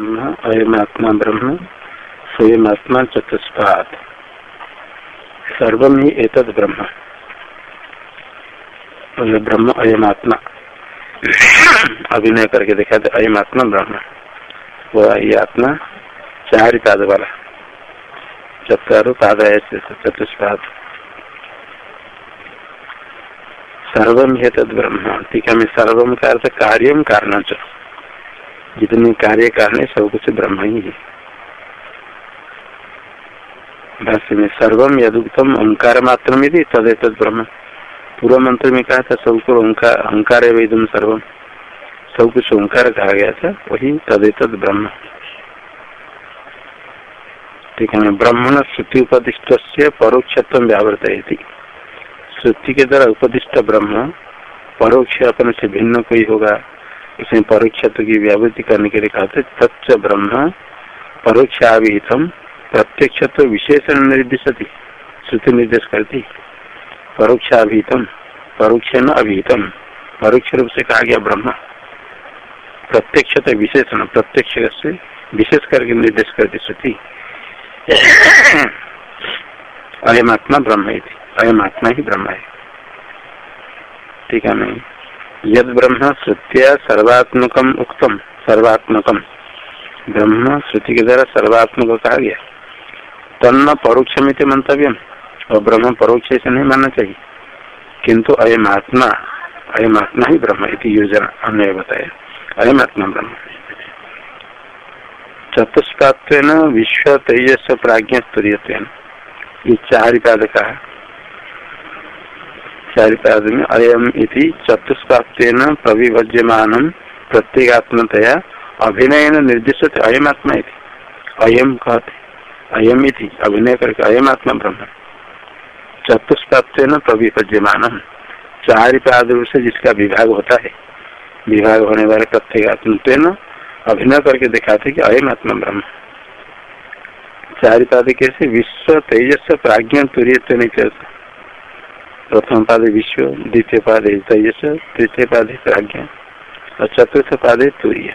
ब्रह्म अयमात्मा ब्रह्म स्वयमात्मा चतुष्पाद। सर्वम ही एतद ब्रह्म। ब्रह्म अयमात्मा अभिनय करके देखा था अयमात्मा ब्रह्म। वह ये आत्मा चार पाद वाला। चतु पाद चतुष्पाद। सर्वम है तद ब्रह्म। टीका में सर्वम का अर्थ कार्यम कारण जितने कार्य कारण सब कुछ ब्रह्म ही है। भाष्य में सर्वम यदुक्तम, ओंकार मात्र में थी तद तद ब्रह्म। पूर्व मंत्र में कहा था, सब कुछ ओंकार वेदम सर्वम। सब कुछ ओंकार कहा गया था, वही तद तद ब्रह्म। ठीक है, ब्रह्मण श्रुति उपदिष्ट से परोक्षत्व व्यावृत श्रुति के द्वारा उपदिष्ट ब्रह्म, परोक्ष अपने से भिन्न कोई होगा। उसमें परोक्ष की व्यावृत्ति करने के लिए कहते तत्व ब्रह्म परोक्षाभिहितम प्रत्यक्ष तो विशेषण निर्दिशति। श्रुति निर्देश करती परोक्षाभिहितम परोक्ष न अभिहितम परोक्ष रूप से कहा गया ब्रह्म। प्रत्यक्ष तो विशेषण, प्रत्यक्ष से विशेष करके निर्देश करती श्रुति। अयमात्मा ब्रह्म अयम आत्मा ही ब्रह्म है। ठीक है, नहीं? यद ब्रह्म श्रुतिया सर्वात्मकम उक्तम, सर्वात्मकम। ब्रह्म श्रुति के द्वारा सर्वात्मक कहा गया तन्न परोक्षमित मंतव्य और ब्रह्म परोक्ष से नहीं मानना चाहिए। किंतु अयम आत्मा अयम आत्मा ही ब्रह्म योजना अन्य बताया। अयम आत्मा ब्रह्म। चतुष्पात विश्व तेजस प्राज्ञ स्तरीय ये का चारिपाद में अयम इति चतुष्पाप्तेन प्रविभज्यमान प्रत्येगात्मतया अभिनय निर्दिष्ट अयम आत्मा अयम कहते अयम इति। अभिनय करके अयम आत्मा ब्रह्म। चतुष्पाप्तेन प्रविभज्यमान। चारिपाद रूप से जिसका विभाग होता है। विभाग होने वाले प्रत्येगात्म अभिनय करके दिखाते कि अयम आत्मा ब्रह्म। चारिपाद कैसे विश्व तेजस्व प्राज्ञ तुरीय नहीं कहते प्रथम पादे विश्व, द्वितीय पादे तेजस तृतीय पादे प्राज्ञा और चतुर्थ पादे तुरीय।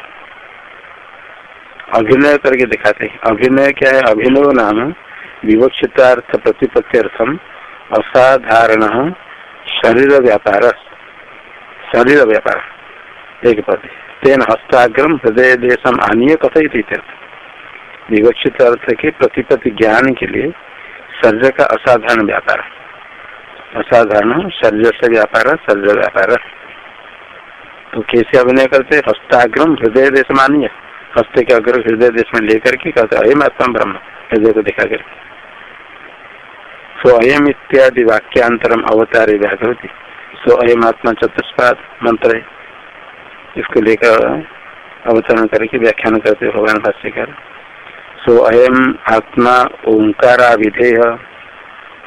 अभिनय करके दिखाते हैं। अभिनय क्या है? अभिनव नाम विवक्षितार्थ प्रतिपत्त्यर्थम असाधारण शरीर व्यापार। शरीर व्यापार। एक पद तेन हस्ताग्रम हृदय देशम आनीय कथित विवक्षित अर्थ के प्रतिपत्ति ज्ञान के लिए शरीर का असाधारण व्यापार। असाधारण शरीर से व्यापार शरीर व्यापार। तो कैसे अभिनय करते? हस्ताग्रम हृदय देश मानिए हस्त के अग्र हृदय देश में लेकर के कहते अयम आत्मा ब्रह्म। हृदय को देखा कर सो अयम इत्यादि वाक्यांतरम अवतार व्याकृति सो अयम आत्मा चतुष्पाद मंत्र है। इसको लेकर अवतरण करके व्याख्यान करते भगवान भाष्यकार। सो अयम आत्मा ओंकारा विधेय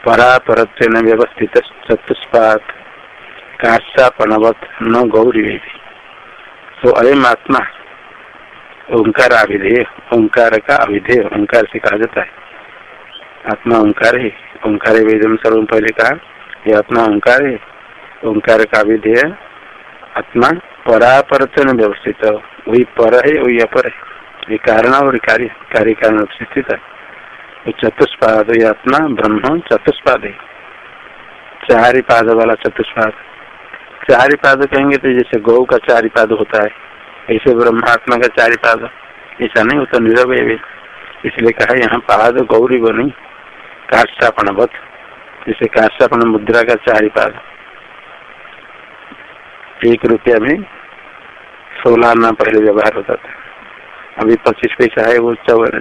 परापरत्व व्यवस्थित चतुष्पात काशापनवत न गौरी तो अयम आत्मा ओंकार अभिधेय ओंकार का अभिधेय ओंकार से कहा जाता है? आत्मा ओंकार है, ओंकार वेदम सर्व पहले कहा यह आत्मा ओंकार है ओंकार का अभिधेय आत्मा परापरत्व व्यवस्थित वही पर है, वही अपर है। ये कारण और कार्य कार्य कारण स्थित है। चतुष्पाद आत्मा ब्रह्म चतुष्पाद है पाद वाला चतुष्पाद। चार पाद कहेंगे तो जैसे गौ का चार पाद होता है, ऐसे ब्रह्मात्मा का चार पाद ऐसा नहीं होता निरवय इसलिए कहा यहाँ पाद गौरी बनी काष्टापन बत जैसे काष्टापन मुद्रा का चार पाद एक रुपया में सोलह आना पहले व्यवहार होता था। अभी पच्चीस पैसा है, वो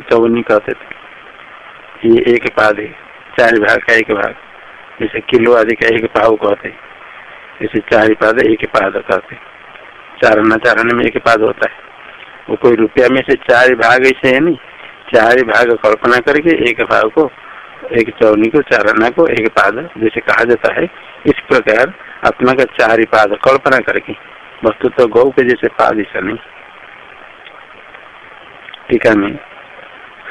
चौवनी कहते थे। ये एक पाद है, चार भाग का एक भाग, जैसे किलो आदि का एक पाव कहते जैसे चार पाद एक पाद कहते चारण चारण में एक पाद होता है। वो कोई रुपया में से चार भाग ऐसे है नहीं, चार भाग कल्पना करके एक भाग को, एक चौनी को, चारणा को एक पाद, जैसे कहा जाता है। इस प्रकार आत्मा का चार पाद कल्पना करके वस्तु तो गौ के जैसे पाद ऐसा नहीं। टीका में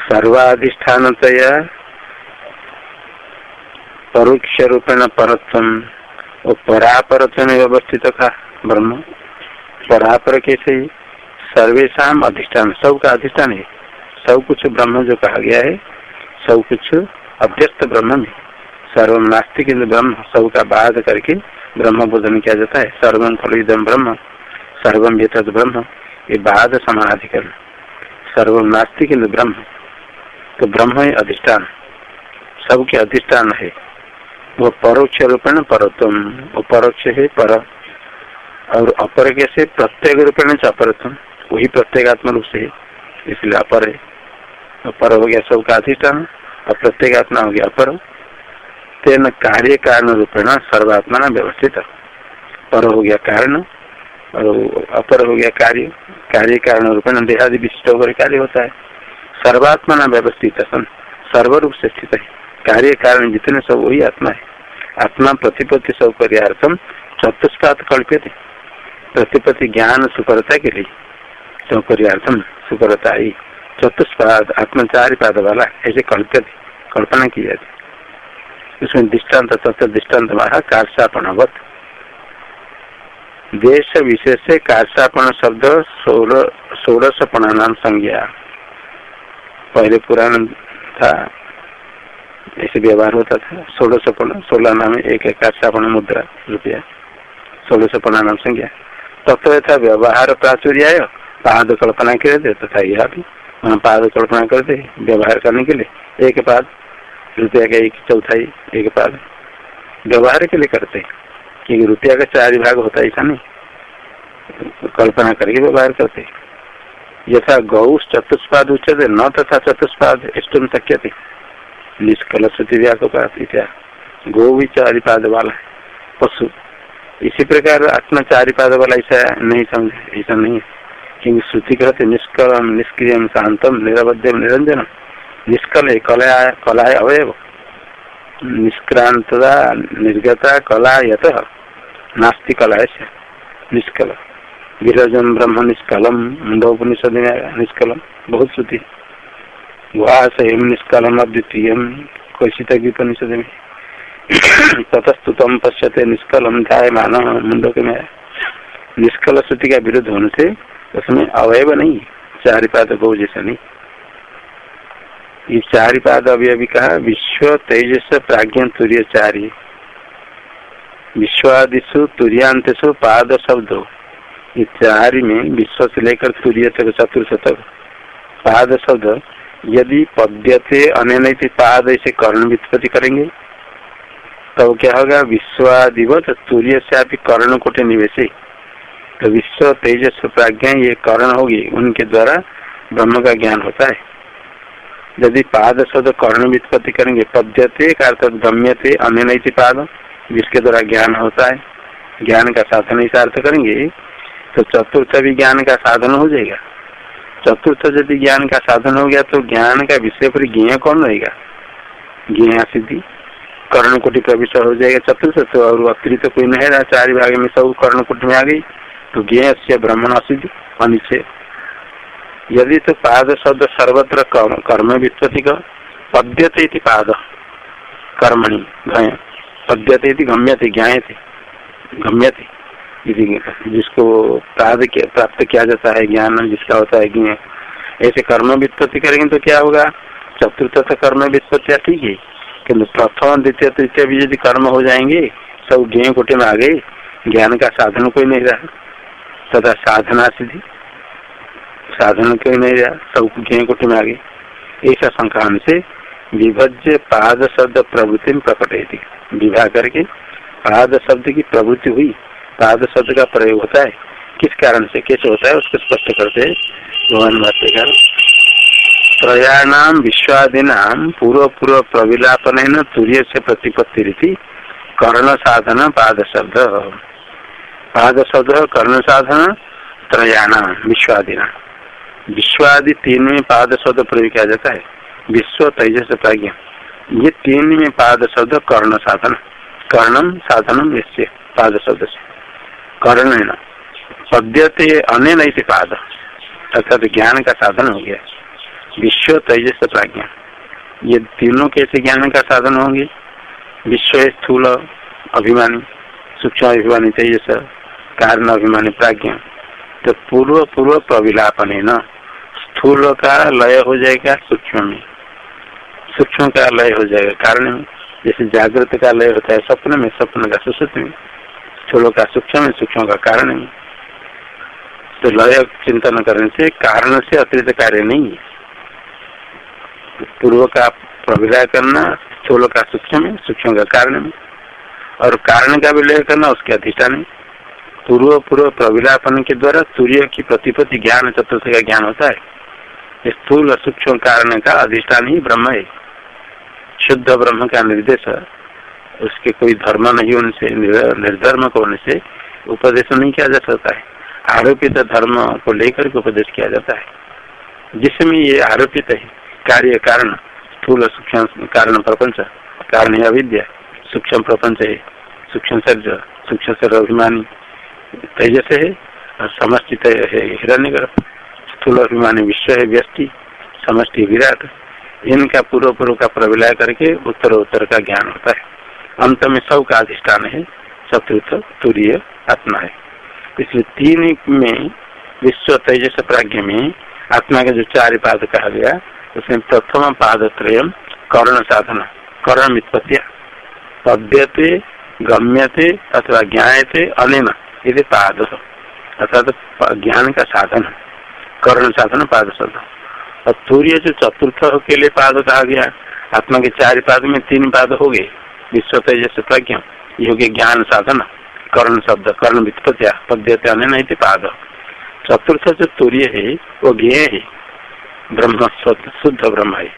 सर्वाधिष्ठानतया परोक्ष रूपेण परत्व और परापर व्यवस्थित था ब्रह्म। परापर कैसे सर्वेशा अधिष्ठान सब का अधिष्ठान है। सब कुछ ब्रह्म जो कहा गया है, सब कुछ अभ्यस्त ब्रह्म में। सर्वम नास्तिक ब्रह्म सब का बाध करके ब्रह्म बोधन किया जाता है। सर्वम फलिदम ब्रह्म सर्वम वेतद ब्रह्म, ये बाद समानाधिकरण सर्वम नास्तिक ब्रह्म। तो ब्रह्म है, अधिष्ठान। सबके अधिष्ठान है। वो परोक्ष रूपेण परत्म वो परोक्ष है, पर। और अपर के से प्रत्येक रूपेण अपरत्म वही प्रत्येगात्म रूप से इसलिए अपर है। अपर हो गया सबका अधिष्ठान, और प्रत्येगात्मा हो गया अपर। तेन कार्य कारण रूपेण सर्वात्मा न व्यवस्थित। पर हो गया कारण, और अपर हो गया कार्य। कार्य कारण रूपेण देहादि विशिष्ट होकर कार्य होता है। सर्वात्मा न व्यवस्थित सर्वरूप से स्थित है कार्य कारण जितने सब वही आत्मा है। आत्मा प्रतिपत्ति सौकर्यार्थम चतुष्पात कल्पित प्रतिपत्ति ज्ञान सुकरता के लिए सौकर्यार्थम सुकरता ही। चतुष्पाद आत्मा चार पाद वाला ऐसे कल्पित कल्पना की जाती उसमें दृष्टांत तत्व दृष्टांत महा कार्सापणवत देश विशेष से कार्सापण शब्द षोड़शपणा नाम संज्ञा। पहले पुराण था। ऐसे व्यवहार होता था। सोलह सौ सोलह नाम एक एक एकाशापन मुद्रा रुपया। सोलह सौ पन्ना नाम संज्ञा। तत्व था व्यवहार प्राचुर्य पाद कल्पना कर दे तथा यह भी। वहाँ पाद कल्पना करते व्यवहार करने के लिए। एक पाद, रुपया का एक चौथाई, एक पाद। व्यवहार के लिए करते। क्योंकि रुपया का चार भाग होता है ऐसा नहीं। कल्पना करके व्यवहार करते। यथा गौ चतुष्पाद उच्चते न तथा चतुष्पाद इष्टम शक्य थे निष्कल श्रुति व्यापक गो भी चारिपाद वाला पशु। इसी प्रकार आत्मा चारिपाद वाला ऐसा नहीं समझे, ऐसा नहीं। क्योंकि श्रुति कहते निष्कलम निष्क्रिय शांतम, निरवध्यम निरंजन निष्कल कला कला अवयव। निष्क्रांतता निर्गता कला यत। नास्ति कला है निष्कल। विरजन ब्रह्म निष्कलम मुंडोपनिषद निष्कलम, बहुत श्रुति। वासयम निष्कलम अद्वितीय कौशित उपनिषद में। ततस्तुतम पश्यते निष्कलम ध्याय मान मुंडक में। निष्कल श्रुति का विरुद्ध होने से उसमें अवयव नहीं चार पाद गौ जैसा नहीं। ये चार पाद अभी अभी कहा, विश्व तेजस प्राज्ञ तुर्य चारी। विश्वादिशु तुरियांतु पाद शब्द। चार में विश्व से लेकर तुर्य तक चतुर्थ तक पाद शब्द, यदि पद्यते अन्य पाद ऐसे कर्ण वित्पत्ति करेंगे, तब तो क्या होगा? विश्वादिवत सूर्य से आप कर्ण कोटे निवेश। तो विश्व तेजस प्राज्ञा ये कर्ण होगी, उनके द्वारा ब्रह्म का ज्ञान होता है। यदि पाद शब्द कर्ण वित्पत्ति करेंगे, पद्यते का अर्थ गम्यते अन्य पाद, जिसके द्वारा ज्ञान होता है, ज्ञान का साधन ऐसा अर्थ करेंगे तो चतुर्थ भी ज्ञान का साधन हो जाएगा। चतुर्थ यदि ज्ञान का साधन हो गया तो ज्ञान का विषय पर ज्ञ कौन रहेगा? ज्ञ सिद्धि। कर्ण कोटि प्रविष्ट हो जाएगा चतुर्थ तो और अतिरिक्त तो कोई नहीं रहा। चार भाग में सब कर्ण में आ गई तो ज्ञ से ब्राह्मण असिद्धि अनिश्चय यदि तो पाद शब्द सर्वत्र कर्म वित्पत्ति का, पद्यते पाद। कर्मणि पद्यते गम्यते ज्ञाते गम्यते। जिसको प्राप्त किया जाता है, ज्ञान जिसका होता है ज्ञ ऐसे कर्म वित्पत्ति करेंगे तो क्या होगा? चतुर्थ कर्म वित्पत्तिया ठीक है। किन्तु प्रथम, द्वितीय, तृतीय भी यदि कर्म हो जाएँगे सब ज्ञ कोटि में आ गए। ज्ञान का साधन कोई नहीं रहा। तथा साधना सिद्धि। साधन कोई नहीं रहा, सब ज्ञ कोटि में आ गए। ऐसा संक्रांत से विभज्य पाद शब्द प्रवृत्ति में प्रकट है विवाह करके पाद शब्द की प्रवृत्ति हुई। पाद शब्द का प्रयोग होता है। किस कारण से? कैसे होता है? उसको स्पष्ट करते भगवान भाष्यकार त्रयाणाम विश्वादीना पूर्व पूर्व प्रविलापन तुर्य से प्रतिपत्ति रीति कर्ण साधन पाद शब्द। पाद शब्द, कर्ण साधन, त्रयाणाम विश्वादीना विश्वादि तीन में पाद शब्द प्रयोग किया जाता है। विश्व तेजस प्राज्ञ। ये तीन में पाद शब्द, कर्ण साधन। कर्णम साधनम इससे पाद शब्द से। कर्ण पद्यते अन्य पाद। अर्थात ज्ञान का साधन हो गया। विश्व तेजस प्राज्ञा। ये तीनों कैसे ज्ञान का साधन होंगे? विश्व स्थूल अभिमानी, सूक्ष्म अभिमानी तेजस, कारण अभिमानी प्राज्ञा। तो पूर्व पूर्व प्रविलापन है न। स्थूल का लय हो जाएगा सूक्ष्म में। सूक्ष्म का लय हो जाएगा कारण में। जैसे जागृत का लय होता है, स्वप्न में, स्वप्न का सुश्रुत में। स्थूल का सूक्ष्म सूक्ष्म का कारण में तो लय चिंतन करने से कारण से अतिरिक्त कार्य नहीं है। पूर्व का प्रविलय करना स्थूल का सूक्ष्म में सूक्ष्म का कारण में और कारण का विलय करना उसके अधिष्ठान में पूर्व पूर्व प्रविलापन के द्वारा सूर्य की प्रतिपत्ति ज्ञान चतुर्थ का ज्ञान होता है। स्थूल सूक्ष्म कारण का अधिष्ठान ही ब्रह्म है। शुद्ध ब्रह्म का निर्देश उसके कोई धर्म नहीं होने से निर्धर्म होने से उपदेश नहीं किया जा सकता है। आरोपित धर्म को लेकर के उपदेश किया जाता है। जिसमें ये आरोपित है, कार्य कारण, स्थूल सूक्ष्म कारण प्रपंच, कारण है अविद्या सूक्ष्म प्रपंच है, सूक्ष्म शरीर सूक्ष्म शरीर अभिमानी, तेजस है, और समष्टि है हिरण्य स्थूल अभिमानी विश्व है व्यस्टि समष्टि विराट, इनका पूर्व पूर्व का प्रविलय करके उत्तर उत्तर का ज्ञान होता है। अंत में सब का अधिष्ठान है चतुर्थ तुरीय आत्मा है। इसलिए तीन में, विश्व तेजस प्राज्ञ में आत्मा के जो चार पाद कहा गया, उसमें प्रथम पाद त्रय कर्ण साधन, कर्ण वित्पत्तिया पद्यते, गम्यते अथवा ज्ञाते अनेन यदि पाद। अर्थात ज्ञान का साधन, कर्ण साधन पाद साधन और सूर्य जो चतुर्थ के लिए पाद कहा गया, आत्मा के चार पाद में तीन पाद हो गए। विश्व तेजस प्रज्ञा ये गए ज्ञान साधन, कर्ण शब्द, कर्ण वित्पत्तिया पद्यते अन्य पाद। चतुर्थ जो तूर्य है, वो ज्ञ है। ब्रह्म शुद्ध ब्रह्म है।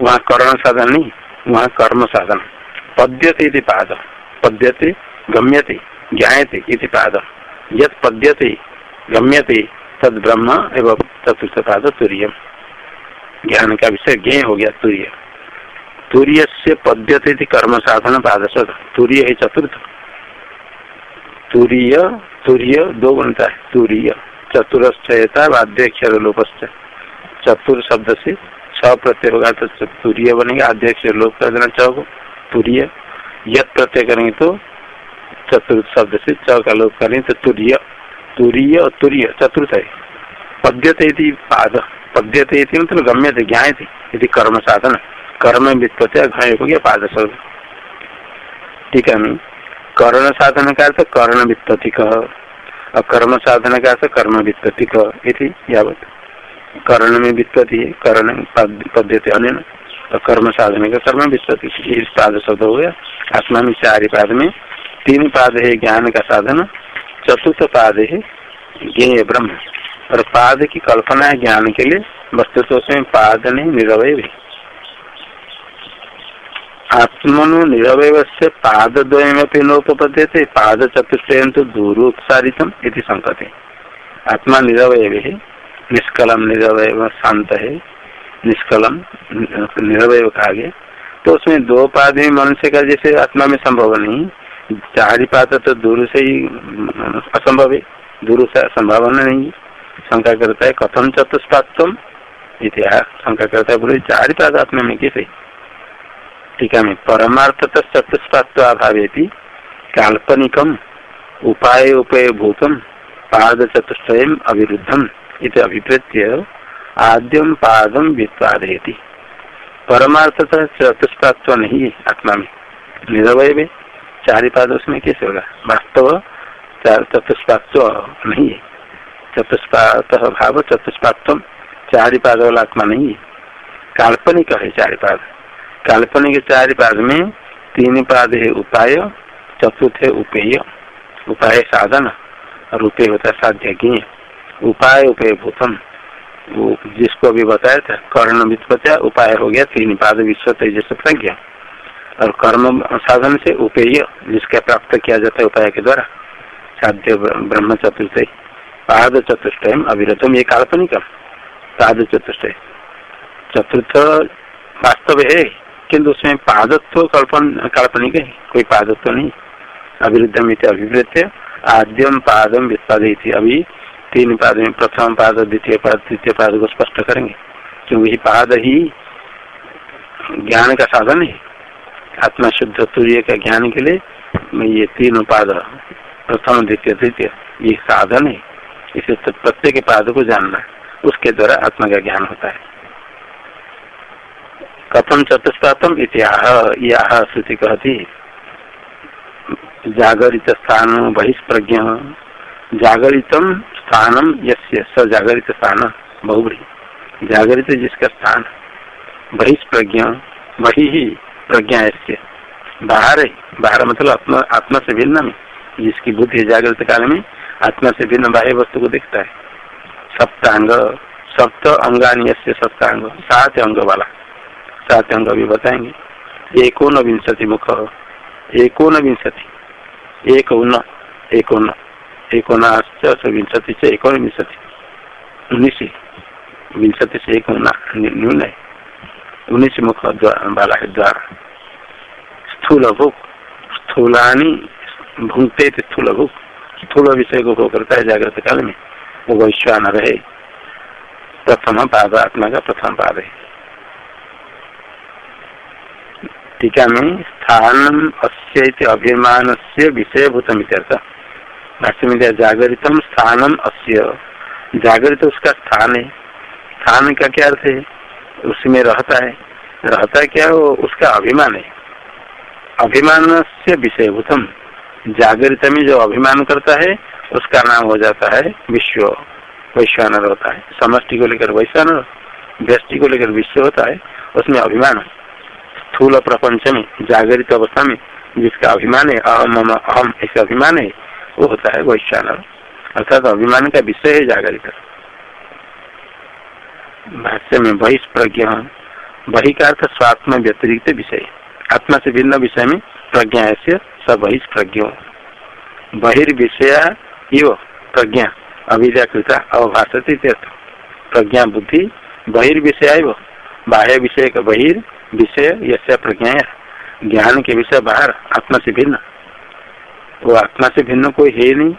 वहाँ कर्ण साधन नहीं, वहाँ कर्म साधन। पद्यते पाद। पद्यते, गम्यते ज्ञाते इति पाद। यद पद्यते, गम्यते, तद ब्रह्म एवं चतुर्थ पाद तुरीय ज्ञान का विषय ज्ञ हो गया तूर्य। तूर्य से पद्यते कर्म साधन पादश। तूर्य है चतुर्थ। तूर्य तूर्य, दो बनता है। तूर्य चतुरस्थता वाद्यक्षर लोपस्थ चतुर शब्द से छ प्रत्यय होगा तो तूर्य बनेगा। अध्यक्ष लोप कर देना च को। तूर्य यद प्रत्यय करेंगे तो चतुर्थ शब्द से च का लोप करेंगे तो तूर्य तूर्य और तूर्य, चतुर्थ है। पद्यते पाद पद्यते मतलब गम्य थे ज्ञाए थे यदि कर्म साधन कर्म वित्पत्ति घय हो गया पाद ठीक है कर्ण साधन का अर्थ कर्ण वित्पत्ति कह और कर्म साधन का अर्थ कर्म वित्पत्ति कह यावत। कर्ण में वित्पत्ति है, कर्ण पद्यते अन्य और कर्म साधन का कर्म वित्पत्ति। पाद शब्द हो गया। आत्मा में चार पाद में। तीन पाद है ज्ञान का साधन। चतुर्थ पाद है ज्ञेय ब्रह्म। और पाद की कल्पना है ज्ञान के लिए। वस्तु तो उसमें पाद नहीं, निरवय भी। आत्मनु निरवय से पाद द्वयमपि नोपद्य थे पाद चतुष्टयन तो दूरोत्सारितम इति संकते आत्मा निरवय है निष्कलम निरवय शांत है निष्कलम निरवय कहा गया तो उसमें दो पाद में मनुष्य का जैसे आत्मा में संभव नहीं, चार पाद तो दूर से ही असंभव है। दूर से संभावना नहीं। है शंका करता है कथम चतुष्पात्म इतिहास शंका करता है, बोले, चार पाद आत्मा में कैसे? टीका में परमार्थ चतुष्पात्व अभाव काल्पनिकम उपाय उपय भूतम पाद चतुष्टय अविरुद्धम इत अभिप्रेत्य आद्यम पादम व्युत्पादयती। परमार्थ चतुष्पात्व नहीं है आत्मा में निरवय में चार पाद उसमें कैसे होगा वास्तव चतुष्पात्व नहीं। है चतुष्पात भाव चतुष्पात चार पाद वाला आत्मा नहीं। है काल्पनिक है चार पाद काल्पनिक चार पाद में तीन पाद है उपाय, चतुर्थ है उपेय। उपाय साधन और उपेय होता है साध्य उपाय, उपेय भूतम। वो जिसको अभी बताया था, कर्ण वित्पत्या उपाय हो गया, तीन पाद विश्व तेजस प्रज्ञा। और कर्म साधन से उपेय, जिसका प्राप्त किया जाता है उपाय के द्वारा। साध्य ब्रह्म चतुर्थ पाद चतुष्ट अविरतम, ये काल्पनिक। पाद चतुष्ट चतुर्थ वास्तव है। किंतु उसमें पादत्व कल्पन, काल्पनिक है कोई पादत्व नहीं। अविरुद्धम अभिवृत आद्यम पादम विस्पाद अभी तीन पाद में प्रथम पाद, द्वितीय पाद, तृतीय पाद को स्पष्ट करेंगे। क्योंकि पाद ही ज्ञान का साधन है। आत्मा शुद्ध सूर्य का ज्ञान के लिए ये तीन पाद, प्रथम, द्वितीय, तृतीय, ये साधन है। इसे तो प्रत्येक पाद को जानना उसके द्वारा आत्मा का ज्ञान होता है। कथम चतुष्पातम इतिहा श्रुति कहती। जागरित स्थान बहिष्प्रज्ञ। जागरितम स्थानम यस्य, स जागरित स्थान बहुबरी जागरित जिसका स्थान, बहिष्प्रज्ञ वही ही प्रज्ञा ऐसे बाहर है बाहर मतलब आत्मा आत्मा से भिन्न में। जिसकी बुद्धि जागृत काल में, आत्मा से भिन्न बाह्य वस्तु को देखता है। सप्तांग सप्त अंगानी से सप्तांग सात अंग वाला। सात अंग भी बताएँगे। एकोन विंशति मुख एकोन विंशति एक उन एकोन विंशति से एकोन विंशति उन्नीस विंशति से एक न्यून है। उन्नीस मुख वाला है द्वार। स्थूल भूख। स्थूलानी भूंगते थे स्थूल भूख। स्थूल विषय को करता है जागृत काल में। वो वैश्वान रहे प्रथम पाद आत्मा का प्रथम पाद है। टीका में स्थान अभिमान से विषय भूतम भाष्य में जागृतम स्थानम अस्य। जागृत उसका स्थान है। स्थान का क्या अर्थ है? उसमें रहता है। रहता है? क्या वो उसका अभिमान है। अभिमान से विषयभूतम। जागृत में जो अभिमान करता है, उसका नाम हो जाता है विश्व। वैश्वानर होता है। समष्टि को लेकर वैश्वानर। व्यष्टि को लेकर विश्व होता है। उसमें अभिमान स्थूल प्रपंच में, जागृत अवस्था में, जिसका अभिमान है, अहम अहम ऐसा अभिमान है, वो होता है वैश्वानर अर्थात अभिमान का विषय है जागृत। भाष्य में बहिष्प्रज्ञ, बहि का अर्थ स्वात्म व्यतिरिक्त विषय। आत्मा से भिन्न विषय में प्रज्ञा ऐसे सब बहिष्प्रज्ञ। बहिर्विषय इव प्रज्ञा अविद्याकृता अवभाषती प्रज्ञा बुद्धि, बहिर्विषय बाह्य विषय का बहिर् विषय यश प्रज्ञा ज्ञान के विषय बाहर, आत्मा से भिन्न। वो आत्मा से भिन्न कोई है नहीं,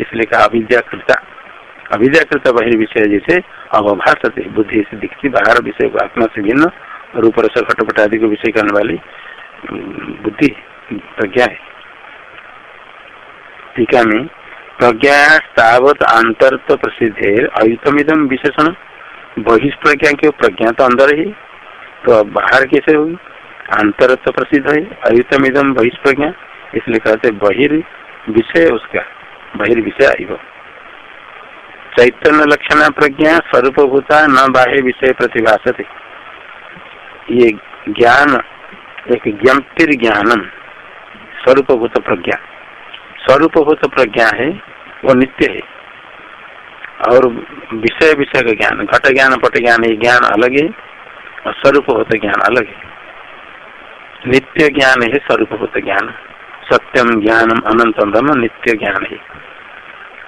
इसलिए कहा अविद्याकृता। अविद्याकृत बहिर्विषय जैसे अवभाषते बुद्धि से दिखती, बाहर विषय को आत्मा से भिन्न, रूप रस, घटपट आदि को विषय करने वाली बुद्धि, प्रज्ञा है। टीका में, प्रज्ञा तावत आंतरत्व प्रसिद्ध है अयुतमिदम विशेषण। बहिष्प्रज्ञा की प्रज्ञा तो अंदर ही। तो अब बाहर कैसे होगी तो प्रसिद्ध है अयुतमिदम बहिष्प्रज्ञा। इसलिए कहते बहिर्विषय उसका। बहिर्विषय हो चैतन्य लक्षण प्रज्ञा स्वरूप भूता न बाह्य विषय प्रतिभाषते ये ज्ञान, एक ज्ञप्तिर ज्ञानम स्वरूप भूत प्रज्ञा। स्वरूप भूत प्रज्ञा है, वो नित्य है। और विषय विषय का ज्ञान, घट ज्ञान, पट ज्ञान, ये ज्ञान अलग है। और स्वरूप भूत ज्ञान अलग है। नित्य ज्ञान है स्वरूप भूत ज्ञान सत्यम ज्ञानम अनंतम ब्रह्म नित्य ज्ञान है।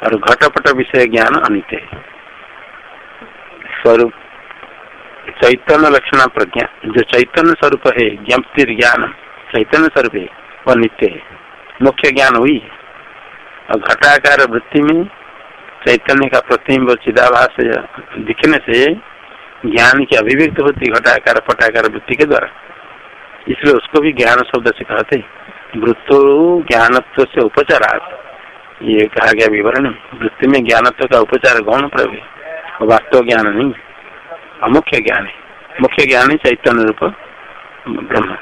और घटपट विषय ज्ञान अनित्य है। स्वरूप, चैतन्य लक्षण प्रज्ञा, जो चैतन्य स्वरूप है, ज्ञप्तिर ज्ञान, चैतन्य स्वरूप है, वह नित्य है। मुख्य ज्ञान हुई और घटाकार वृत्ति में चैतन्य का प्रतिम्ब चिदाभास दिखने से ज्ञान की अभिव्यक्त होती घटाकार पटाकार वृत्ति के द्वारा। इसलिए उसको भी ज्ञान शब्द से कहते वृत्तो ज्ञानत्व से उपचारार्थ ये कहा गया विवरण। वृत्ति में ज्ञानत्व का उपचार गौण प्रयोग वास्तव ज्ञान नहीं अमुख्य ज्ञान है। मुख्य ज्ञान है चैतन्य रूप ब्रह्म।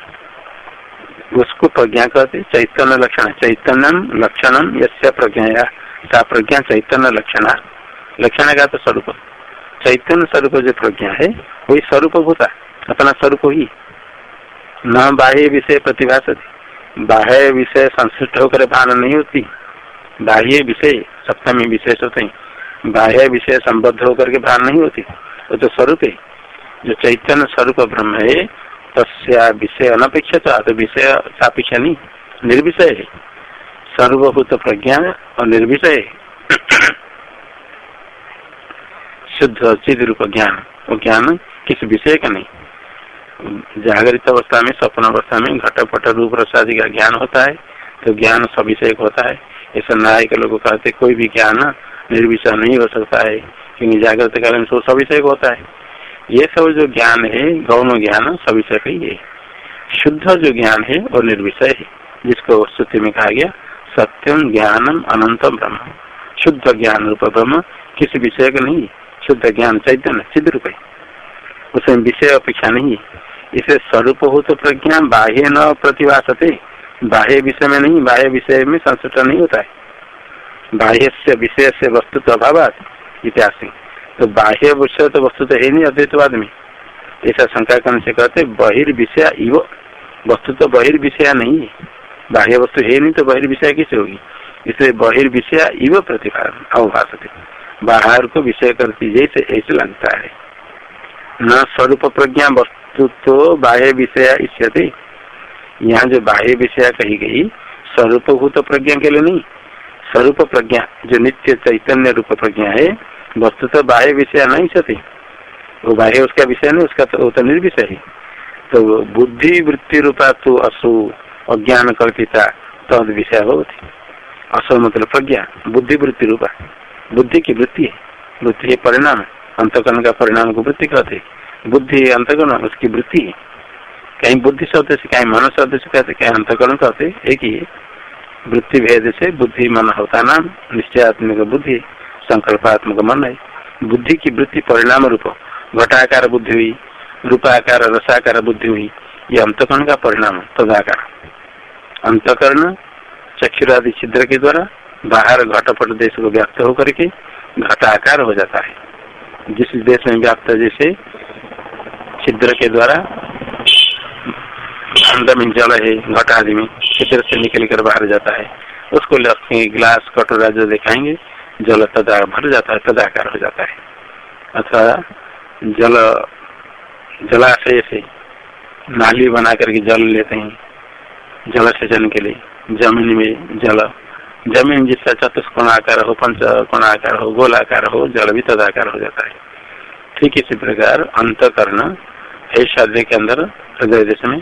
उसको प्रज्ञा कहते चैतन्य लक्षण। चैतन्य लक्षण यश प्रज्ञा सा प्रज्ञा चैतन्य लक्षण। लक्षण का तो स्वरूप। चैतन्य स्वरूप जो प्रज्ञा है, वही स्वरूप होता अपना स्वरूप ही। न बाह्य विषय प्रतिभा बाह्य विषय संश्लिष्ट होकर भान नहीं होती। बाह्य विषय सप्तमी विशेष होते हैं। बाह्य विषय संबद्ध होकर के भान नहीं होती। वो तो स्वरूप है। जो चैतन्य स्वरूप ब्रह्म है, तस्या विषय अनपेक्षित तो विषय सापेक्ष नहीं, निर्विषय है। सर्वभूत प्रज्ञा और निर्विषय शुद्ध चिद रूप ज्ञान। वो ज्ञान किस विषय का नहीं। जागृत अवस्था में सपन अवस्था में घटपट रूप रसादि का ज्ञान होता है तो ज्ञान सविषय होता है। ऐसा न्याय के लोग कहते, कोई भी ज्ञान निर्विषय नहीं हो सकता है, क्योंकि जागृत काल में सो सविषय होता है। ये सब जो ज्ञान है, गौण ज्ञान सविषय ही है। शुद्ध जो ज्ञान है, वो निर्विषय है, जिसको स्तुति में कहा गया सत्यम ज्ञानम अनंत ब्रह्म। शुद्ध ज्ञान रूप ब्रह्म किसी विषय का नहीं। शुद्ध ज्ञान चैतन्य सिद्ध रूप। है उसमें विषय अपेक्षा नहीं। है इसे स्वरूप हो तो प्रज्ञा बाह्य न प्रतिभाषते बाह्य विषय में नहीं, बाह्य विषय में संस्कृत नहीं होता है। बाह्य से विषय से वस्तु तो अभाव इतिहास तो बाह्य विषय तो वस्तु तो है नहीं अद्वैतवाद में। ऐसा शंका करने से कहते बहिर्विषय इव वस्तु तो बहिर्विषय नहीं है। बाह्य वस्तु है नहीं तो बहिर्विषय किसे होगी? इसलिए बहिर्विषय इव प्रतिभा अवभाषते बाहर को विषय करती जैसे ऐसे लगता है। न स्वरूप प्रज्ञा वस्तु तो बाह्य विषय इष्यते। यहाँ जो बाह्य विषय कही गई स्वरूप भूत प्रज्ञा के लिए नहीं स्वरूप प्रज्ञा जो नित्य चैतन्य रूप प्रज्ञा है वस्तु तो बाह्य विषय नहीं सती वो बाह्य उसका विषय नहीं उसका तो, तो निर्विषय है। तो बुद्धि वृत्ति रूपा तो असु अज्ञान कल्पिता तद विषय होती। असो मतलब प्रज्ञा बुद्धि वृत्ति रूपा। बुद्धि की वृत्ति है। वृत्ति है परिणाम अंतकरण का परिणाम को वृत्ति कहते बुद्धि अंतकरण, उसकी वृत्ति है। कहीं बुद्धि शब्द से, कहीं मन शब्द से कहते, कहीं अंतकरण कहते एक ही वृत्ति भेद से बुद्धि मन होता नाम। निश्चयात्मक बुद्धि, संकल्पात्मक मन है। बुद्धि की वृत्ति परिणाम रूप। घटाकार बुद्धि हुई, रूपाकार, रसाकार बुद्धि हुई। ये अंतकरण का परिणाम तदाकार। अंतकरण चक्षुरादि छिद्र के द्वारा बाहर घटपट देश को व्याप्त होकर के घटाकार हो जाता है। जिस देश में व्याप्त जैसे छिद्र के द्वारा अंदर में जल है, घट आदि में छिद्र से निकल कर बाहर जाता है, उसको लक्ष्मी गिलास कटोरा जो दिखाएँगे, जल तदा भर जाता है, तदाकार हो जाता है। अथवा जल, जलाशय से नाली बना करके जल लेते हैं जल सेचन के लिए, ज़मीन में जल ज़मीन जिसका चतुष्कोणाकार हो, पंच कोणाकार हो, गोलाकार हो, जल भी तदाकार हो जाता है। ठीक इसी प्रकार अंतकरण है शरीर के अंदर हृदय देश में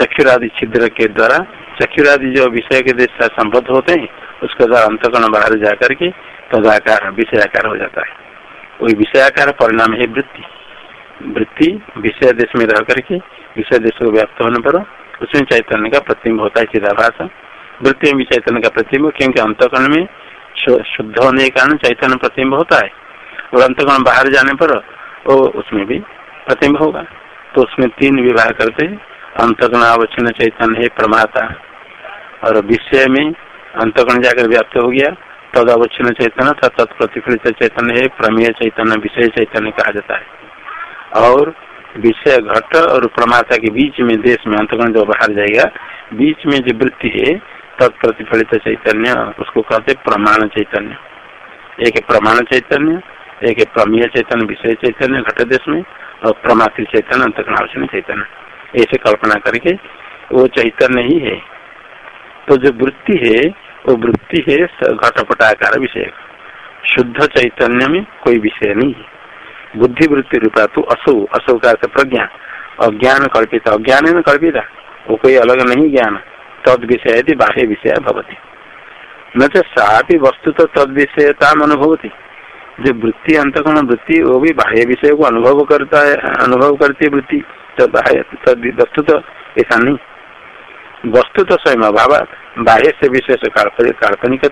चक्षुरादि छिद्र के द्वारा, चक्षुरादि जो विषय के देश संबद्ध होते हैं, उसके द्वारा अंतकरण बाहर जाकर के तदाकार, विषयाकार हो जाता है। वही विषयाकार परिणाम है वृत्ति। वृत्ति विषय देश में रह करके विषय देश को व्याप्त होने पर उसमें चैतन्य का प्रतिम्ब होता है, चिदाभास। वृत्ति में भी चैतन्य का प्रतिम्ब क्योंकि अंतकरण में शुद्ध होने के कारण चैतन्य प्रतिम्ब होता है। और अंतकरण बाहर जाने पर वो उसमें भी प्रतिम्ब होगा। तो उसमें तीन विवाह करते हैं। अंतकरण अवच्छिन्न चैतन्य है प्रमाता और विषय में अंतकरण जाकर व्याप्त हो गया। तद अवच्छिन्न चैतन्य था तत्प्रतिफलित चैतन्य है, प्रमेय चैतन्य, विषय चैतन्य कहा जाता है। और विषय घट और प्रमाता के बीच में, देश में अंतगण जो बाहर जाएगा, बीच में जो वृत्ति है तत्प्रतिफलित चैतन्य, उसको कहते प्रमाण चैतन्य। एक प्रमाण चैतन्य, एक प्रमेय चैतन्य, विषय चैतन्य घट देश में, और प्रमात्र चैतन्य अंतकरण चैतन्य। ऐसे कल्पना करके वो चैतन्य ही है। तो जो वृत्ति है, वो वृत्ति है घटपटाकार विषय। शुद्ध चैतन्य में कोई विषय नहीं है। बुद्धि वृत्ति रूपा तो असो असो का प्रज्ञा। अज्ञान कल्पित, अज्ञान है न कल्पिता? वो कोई अलग नहीं ज्ञान। तद विषय बाह्य विषय भवती। न तो सा वस्तु तो तद विषयता अनुभवती जो वृत्ति अंतकरण वृत्ति, वो भी बाह्य विषय को अनुभव करता है अनुभव करती है वृत्ति तो बाह्य वस्तु तो ऐसा नहीं। वस्तु तो स्वयं अभाव बाह्य से विशेष काल्पनिक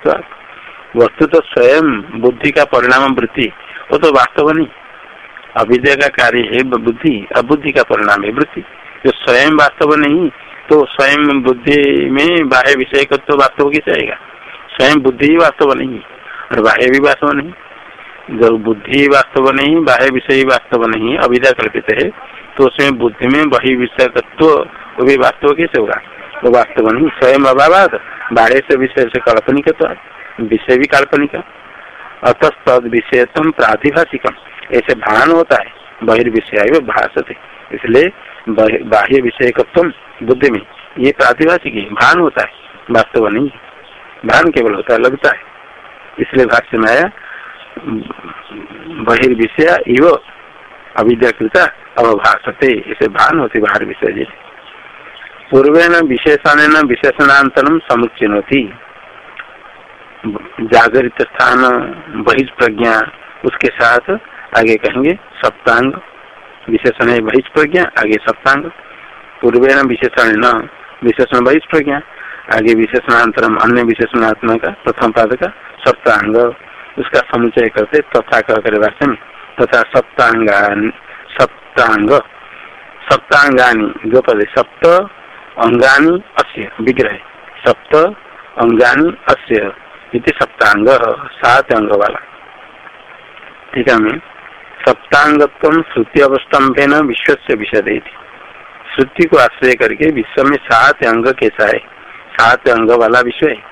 वस्तु तो स्वयं बुद्धि का परिणाम वृत्ति, वो तो वास्तव नहीं। अविद्या का कार्य है बुद्धि, अबुद्धि का परिणाम है वृत्ति। जो स्वयं वास्तव नहीं तो स्वयं बुद्धि में बाह्य विषय को तो वास्तव की जाएगा स्वयं बुद्धि ही वास्तव नहीं और बाह्य भी वास्तव नहीं जब बुद्धि वास्तव नहीं, बाह्य विषय वास्तव नहीं अविद्या कल्पित है तो उसमें बुद्धि में वही विषय तत्व वो भी वास्तव कैसे होगा? वो वास्तव नहीं, स्वयं अभाव बाह्य से विषय से काल्पनिक विषय भी काल्पनिक। अतस्तद विषय प्रातिभाषिकम, ऐसे भान होता है बहिर्विषय भाषते इसलिए बाह्य विषय बुद्धि में ये प्रातिभाषिक, भान होता है। वास्तव नहीं। भान केवल होता है, लगता है। इसलिए भाष्य में आया, बहिर्विषय इव अविद्याकृता अवभाषते इसे भान होती बाहर विषय जैसे पूर्वेण विशेषण विशेषणांतरम समुच्चिनोती। जागृत स्थान बहिष्प्रज्ञा उसके साथ आगे कहेंगे, सप्तांग विशेषण है बहिष प्रज्ञा आगे सप्तांग। पूर्वेण विशेषण न विशेषण बहिष प्रज्ञा आगे विशेषणांतरम अन्य विशेषणात्मा का प्रथम पाद का सप्तांग। उसका समुचय करते तथा कर भाष्य में। तथा सप्तांगा सप्तांग। सप्तांगानी दो पदे सप्त, अंगानी, अस्य, विग्रह। सप्त, अंगानी, अस्य, इति सप्तांग, सात अंग वाला। ठीक है सप्तांगत्व श्रुति अवस्तंभे न विश्व से विषय श्रुति को आश्रय करके विश्व में सात अंग कैसा है? सात अंग वाला विषय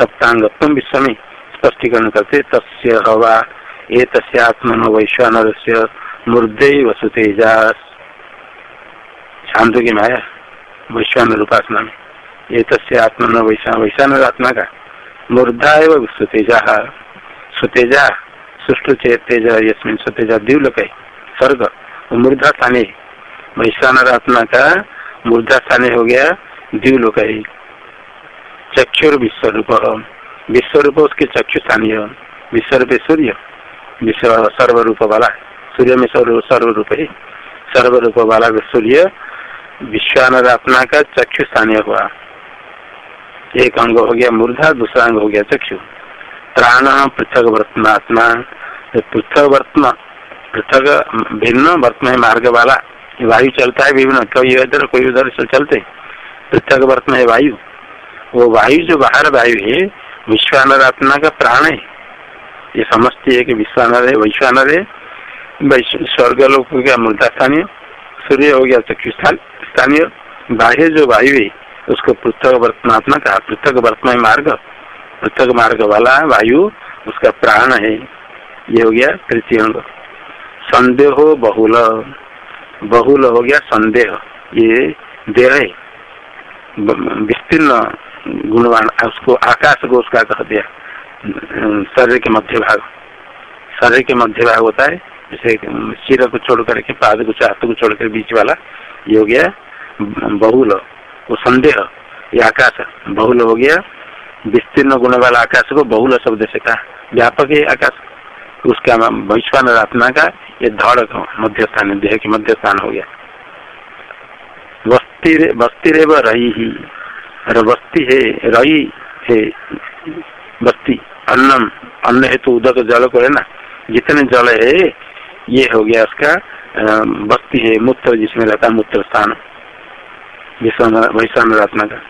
सप्तांगत्व विश्व में स्पष्टीकरण करते तस्य हवा ये तस्मन वैश्वानर से मूर्ध वसुतेजा। शांत की माया वैश्वान उपासना में। ये तस्मन वैश्वान वैश्वानर आत्मा का। मूर्धा एवं सुतेजा। सुतेजा सुष्टु तेज यशमिन सुतेजा दिवलोक है स्वर्ग मूर्धा स्थानीय वैश्वानर आत्मा का मूर्धा स्थानीय हो गया दिवलोक है चक्षुर विश्व रूप विश्व रूप उसके चक्षु स्थानीय विश्व रूप सूर्य। विश्व सर्व रूप वाला सूर्य में सर्व सर्व रूप है सर्व रूप वाला सूर्य। विश्वानरात्मा का चक्षु स्थानीय हुआ। एक अंग हो गया मूर्धा, दूसरा अंग हो गया चक्षु। प्राण पृथक वर्तमात्मा। पृथक वर्तमा पृथक भिन्न वर्तमान मार्ग वाला वायु चलता है विभिन्न। कोई इधर कोई उधर से चलते। पृथक वर्तमान है वायु। वो वायु जो बाहर वायु है विश्वानर आत्मा का प्राण है। ये समझती है कि विश्वानर है, वैश्वानर है। स्वर्गलोक हो गया मूर्ता स्थानीय सूर्य हो गया, चक्षु स्थानीय। बाह्य जो वायु है, उसको पृथक वर्तमात्मा का पृथक वर्तमान मार्ग। पृथक मार्ग वाला वायु, उसका प्राण है। ये हो गया तृतीय अंग संदेह बहुल। बहुल हो गया संदेह। ये देह है। विस्तीर्ण गुणवान, उसको आकाश को उसका कह दिया। शरीर के मध्य भाग शरीर के मध्य भाग होता है। जैसे सिर को छोड़ करके, पाद को हाथ को छोड़ कर बीच वाला, ये हो गया बहुल। वो संदेह। ये आकाश। बहुल हो गया विस्तीर्ण गुण वाला आकाश को बहुल शब्द से कहा। व्यापक है आकाश, उसका वैश्वान आत्मा का ये धड़ मध्य स्थान देह के मध्य स्थान हो गया। बस्ती बस्ती रही ही। बस्ती है, रही है। बस्ती अन्नम, अन्न है तो उदक जल को है ना? जितने जल है, ये हो गया उसका बस्ती है, मूत्र जिसमें रहता है मूत्र स्थान। वैश्वान आत्मा का।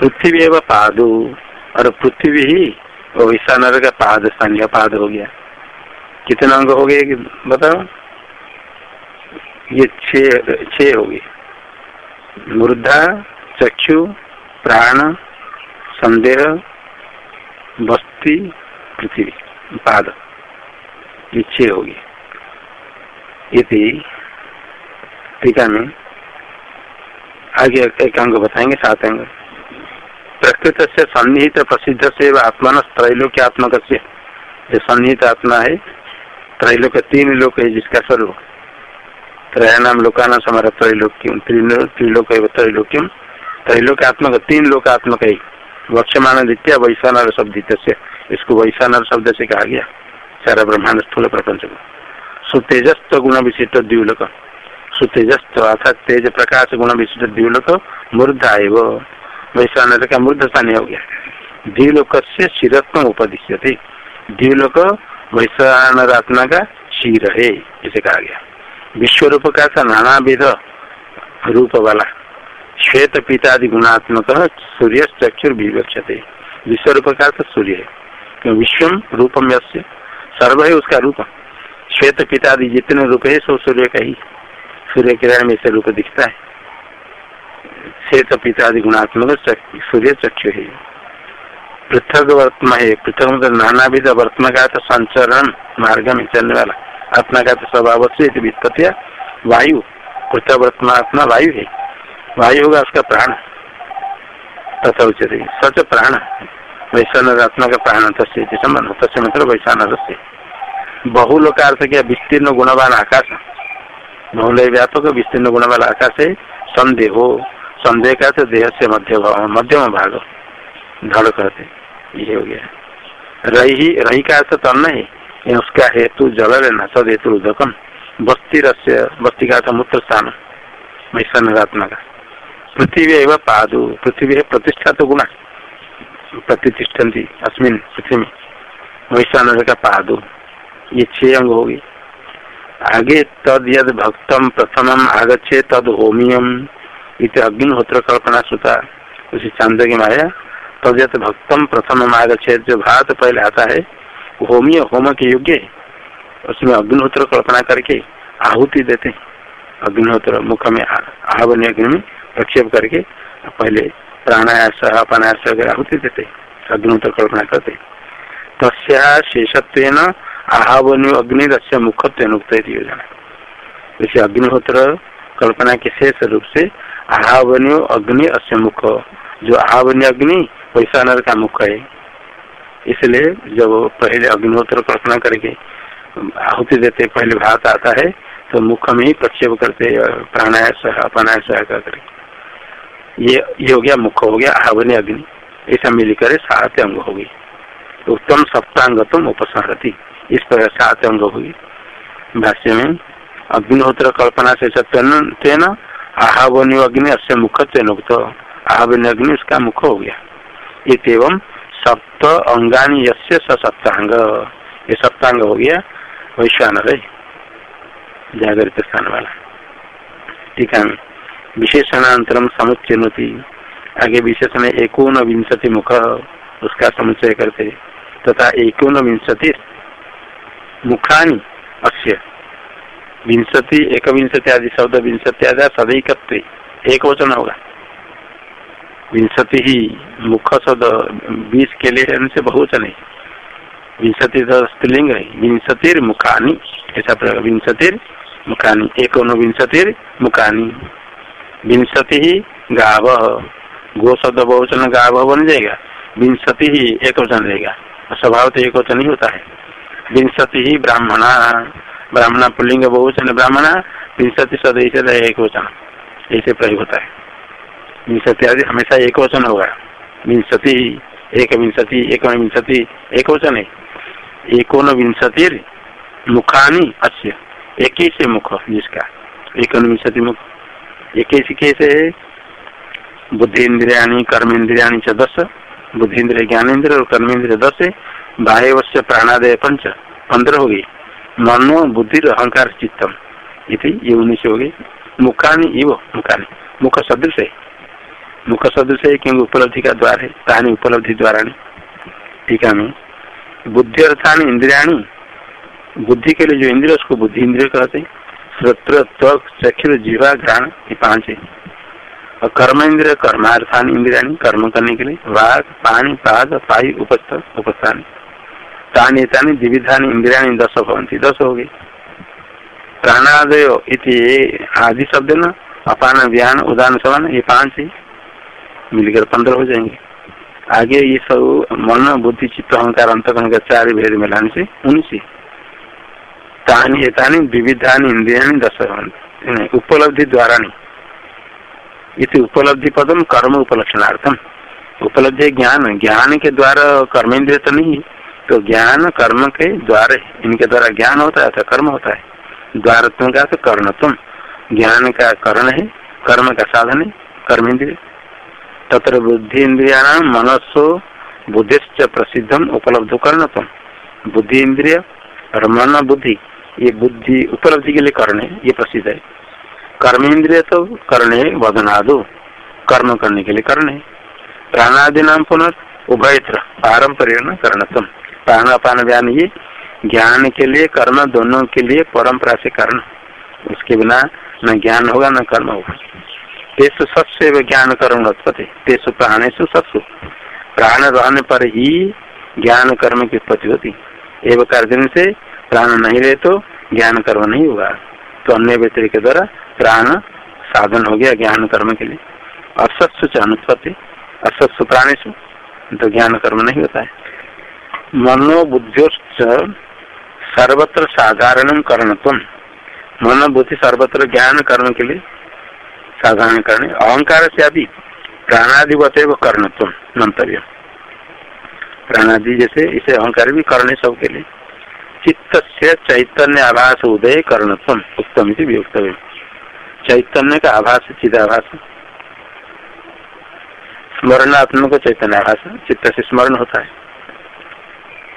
पृथ्वी एवं पादु। और पृथ्वी ही वैश्वानर का पाद स्थानीय पाद हो गया। कितने अंग हो गए बताओ? ये छह हो गए। मुर्धा चक्षु, प्राण, संदेह बस्ती पृथ्वी, पाद। ये छह होगी ये टीका में आगे एक अंग बताएँगे, सात अंग। प्रकृत से सन्निहित प्रसिद्ध से आत्मा त्रैलोक्य आत्मक से जो सन्निहित आत्मा है त्रैलोक तीन लोक है जिसका स्वरूप। त्रयानाम लोकाना समारा त्रैलोक्यम त्रिलोक त्रैलोक्यम। त्रैलोकात्मक तीन लोकात्मक है। वक्षमान द्वितीय वैशानर शब्द से इसको वैशानर शब्द से कहा गया। सारा ब्रह्मांड स्थूल प्रपंच को। सुतेजस्व गुण विशिष्ट द्व्यूलोक सुतेजस्व अर्थात तेज प्रकाश गुण विशिष्ट द्व्यूलोक मूर्धा एव। वैश्वानर का मूर्ध स्थानीय हो गया। द्व्यूलोक से शिरत्व उपदिश्य थे द्व्यूलोक वैश्वानर आत्मा का शीर है, इसे कहा गया। विश्व रूप का था नाना विध रूप वाला श्वेत पितादि गुणात्मक सूर्य चक्षुर विवक्षते। विश्व रूप का तो सूर्य है। विश्वम रूपम यस्य। सर्व है उसका रूप। श्वेत पितादि जितने रूप है, सो सूर्य का ही। सूर्य किरण में से रूप दिखता है। श्वेत पितादि गुणात्मक सूर्य चक्षु है पृथक वर्तमा है पृथक मतलब नाना विध वर्तमा का तो संचरण मार्ग में चलने वाला आत्मा का तो स्वभाव से वायु पृथक वर्तमा आत्मा वायु है। वायु होगा उसका प्राण। तथा उचित सच प्राण। वैश्वान आत्मा का प्राण संबंध तस्य मतलब वैश्वान से बहुल का अर्थ क्या विस्तीर्ण गुणवान आकाश। बहुल व्यापक विस्तीर्ण गुणवान आकाश है संदेह। संदेह का तो देह से मध्य मध्यम भाग धड़ कहते ये हो गया। रही रही का अर्थ तो अन्न है उसका हेतु जल लेना सद हेतु उदकम बस्ती रस्य, बस्ती का मूत्र स्थान आत्मा का। पृथ्वी एवं पादु, पृथ्वी है प्रतिष्ठा तो गुणा। प्रतिष्ठन्ति अस्मिन पृथ्वी में। वैश्वान का पादु। ये छह अंग होगी। आगे तद यद भक्तम प्रथम आगछे तद होमियम। इत अग्निहोत्र कल्पना सुता उसी चाँद की माया। तद यद भक्तम प्रथम आगछे जो भात पहले आता है, होमिय, होम के योग्य। उसमें अग्निहोत्र कल्पना करके आहुति देते अग्निहोत्र मुख में आहवनी अग्नि में प्रक्षेप करके पहले प्राणायास अपनायास वगैरह आहुति देते अग्निहोत्र कल्पना करते तस्या शेषत्व आहावन्यु अग्नि रस्य मुखत्व योजना। जैसे अग्निहोत्र कल्पना के शेष रूप से आहावन्यु अग्नि अस्य मुख। जो आहावन्य अग्नि, वैसा नर का मुख है। इसलिए जब पहले अग्निहोत्र कल्पना करके आहुति देते, पहले भात आता है तो मुख में ही प्रक्षेप करते, प्राणायास, अपनायास करके। ये ये हो गया मुख, हो गया आहावन्य अग्नि। ऐसा मिलकर सात अंग हो गई उत्तम सप्तांग तुम उपसंहति इस पर सात अंग होगी भाष्य में अग्निहोत्र कल्पना से तेन आहावन्य अग्नि अस्य मुख तेनुक्त आहावन्य अग्नि उसका मुख हो गया ये सप्त अंगानी यस्य सप्तांग ये सप्तांग हो गया वैश्वान जागृत स्थान वाला ठीक है विशेषणांतरम समुच्चनति आगे विशेषण एकोन विंशति मुख उसका समुच्चय करते तथा एकोन विंशति मुखानी अस्य विंशति एक विंशति आदि शब्द विंशति आदि सदैक एक वचन होगा। विंशति ही मुख शब्द, बीस के लिए से बहुवचन है। विंशति स्त्रीलिंग है। विंशतिर मुखानी, ऐसा प्रकार विंशतिर मुखानी। एक विंशतिर मुखानी। विंशति ही गाव। गो शब्द बहुवचन गाव बन जाएगा। विंशति ही एक वचन रहेगा। स्वभाव तो एक वचन ही होता है। विंशति ही ब्राह्मणा। ब्राह्मणा पुलिंग बहुवचन ब्राह्मणा, विंशति सदस्य एक वचन ऐसे प्रयोग होता है। विंशति आदि हमेशा एक वचन होगा। विंशति, एक विंशति एक विंशति एक वचन है। एकोन विंशति मुखानी अच्छे एक ही से मुख जिसका। एक विंशति मुख। एक ही कैसे बुद्धि इंद्रिया कर्म इंद्रिया दस बुद्धि इंद्रिय ज्ञानेन्द्र और कर्मेंद्र दस है बाह्य प्राणादय पंच। पंद्रह हो गई मनो बुद्धि अहंकार चित्तम ये उन्नीस हो गई मुखानी इव मुखानी मुख सदृश है मुख सदृश है क्योंकि उपलब्धि का द्वार है तानी उपलब्धि द्वारा टीका में बुद्धि अर्थान इंद्रियाणी बुद्धि के लिए जो इंद्रिय उसको बुद्धि इंद्रिय कहते श्रोत्र त्वक चक्षुर जीवा घ्राण ये पाँच है और कर्म इंद्रिय कर्मार्थान इंद्रिया कर्म करने के लिए वाघ पानी पाद पाई उपस्थ उपस्थान तानी द्विविधानी इंद्रिया दस भवंती दस हो गई प्राणादय इति आदि शब्द न अपान व्यान उदान समान ये पाँच ही मिलकर पंद्रह हो जाएँगे। आगे ये सब मन, बुद्धि, चित्त, अहंकार, अंतकरण का चार भेद मिलाने से उन्नीस तानी तानी विविधानी इंद्रिया दस उपलब्धि द्वारा नहीं। उपलब्धि पदम कर्म उपलक्षणार्थम। उपलब्धि ज्ञान। ज्ञान के द्वारा कर्मेंद्रिय तो नहीं तो ज्ञान कर्म के द्वार, इनके द्वारा ज्ञान होता है तो कर्म होता है। द्वारत्व का तो कर्णत्म ज्ञान का कर्ण है, कर्म का साधन है, कर्मेंद्रिय। तत्र बुद्धि इंद्रिया मनसो बुद्धिश्च प्रसिद्धम उपलब्ध कर्णत्म बुद्धि इंद्रिय और मन बुद्धि, ये बुद्धि उपलब्धि के लिए कर्ण है, ये प्रसिद्ध है। कर्म इंद्रिय तो करने वदनादो, कर्म करने के लिए करने प्राणादि नाम पुनः उभयत्र पारंपरिक करणत्म प्राण अपान व्यान ये ज्ञान के लिए कर्म दोनों के लिए परंपरा से करण। उसके बिना न ज्ञान होगा, न कर्म होगा। तेसु सत्य ज्ञान कर्म उत्पत्ति। तेसु प्राणेशु सत्सु। प्राण रहने पर ही ज्ञान कर्म की उत्पत्ति होती। एवं कार्य से प्राण नहीं रहे तो ज्ञान कर्म नहीं होगा। तो अन्य व्यक्ति के द्वारा प्राण साधन हो गया ज्ञान कर्म के लिए। असत्सु च अनुत्पत्ति असत्सु प्राणेश तो ज्ञान कर्म नहीं होता है। मनोबुद्धियों सर्वत्र साधारण करणत्व। मनोबुद्धि सर्वत्र ज्ञान कर्म के लिए साधारण करने अहंकार से अभी प्राणादिवत कर्णत्व मंतव्य प्राणादि जैसे इसे अहंकार भी करने सबके लिए चित्त से चैतन्य आभास उदय कर्णत्व उत्तम भी वक्तव्य चैतन्य का आभास, चिदाभास। स्मरणात्मक चैतन्य आभास चित्त से स्मरण होता है।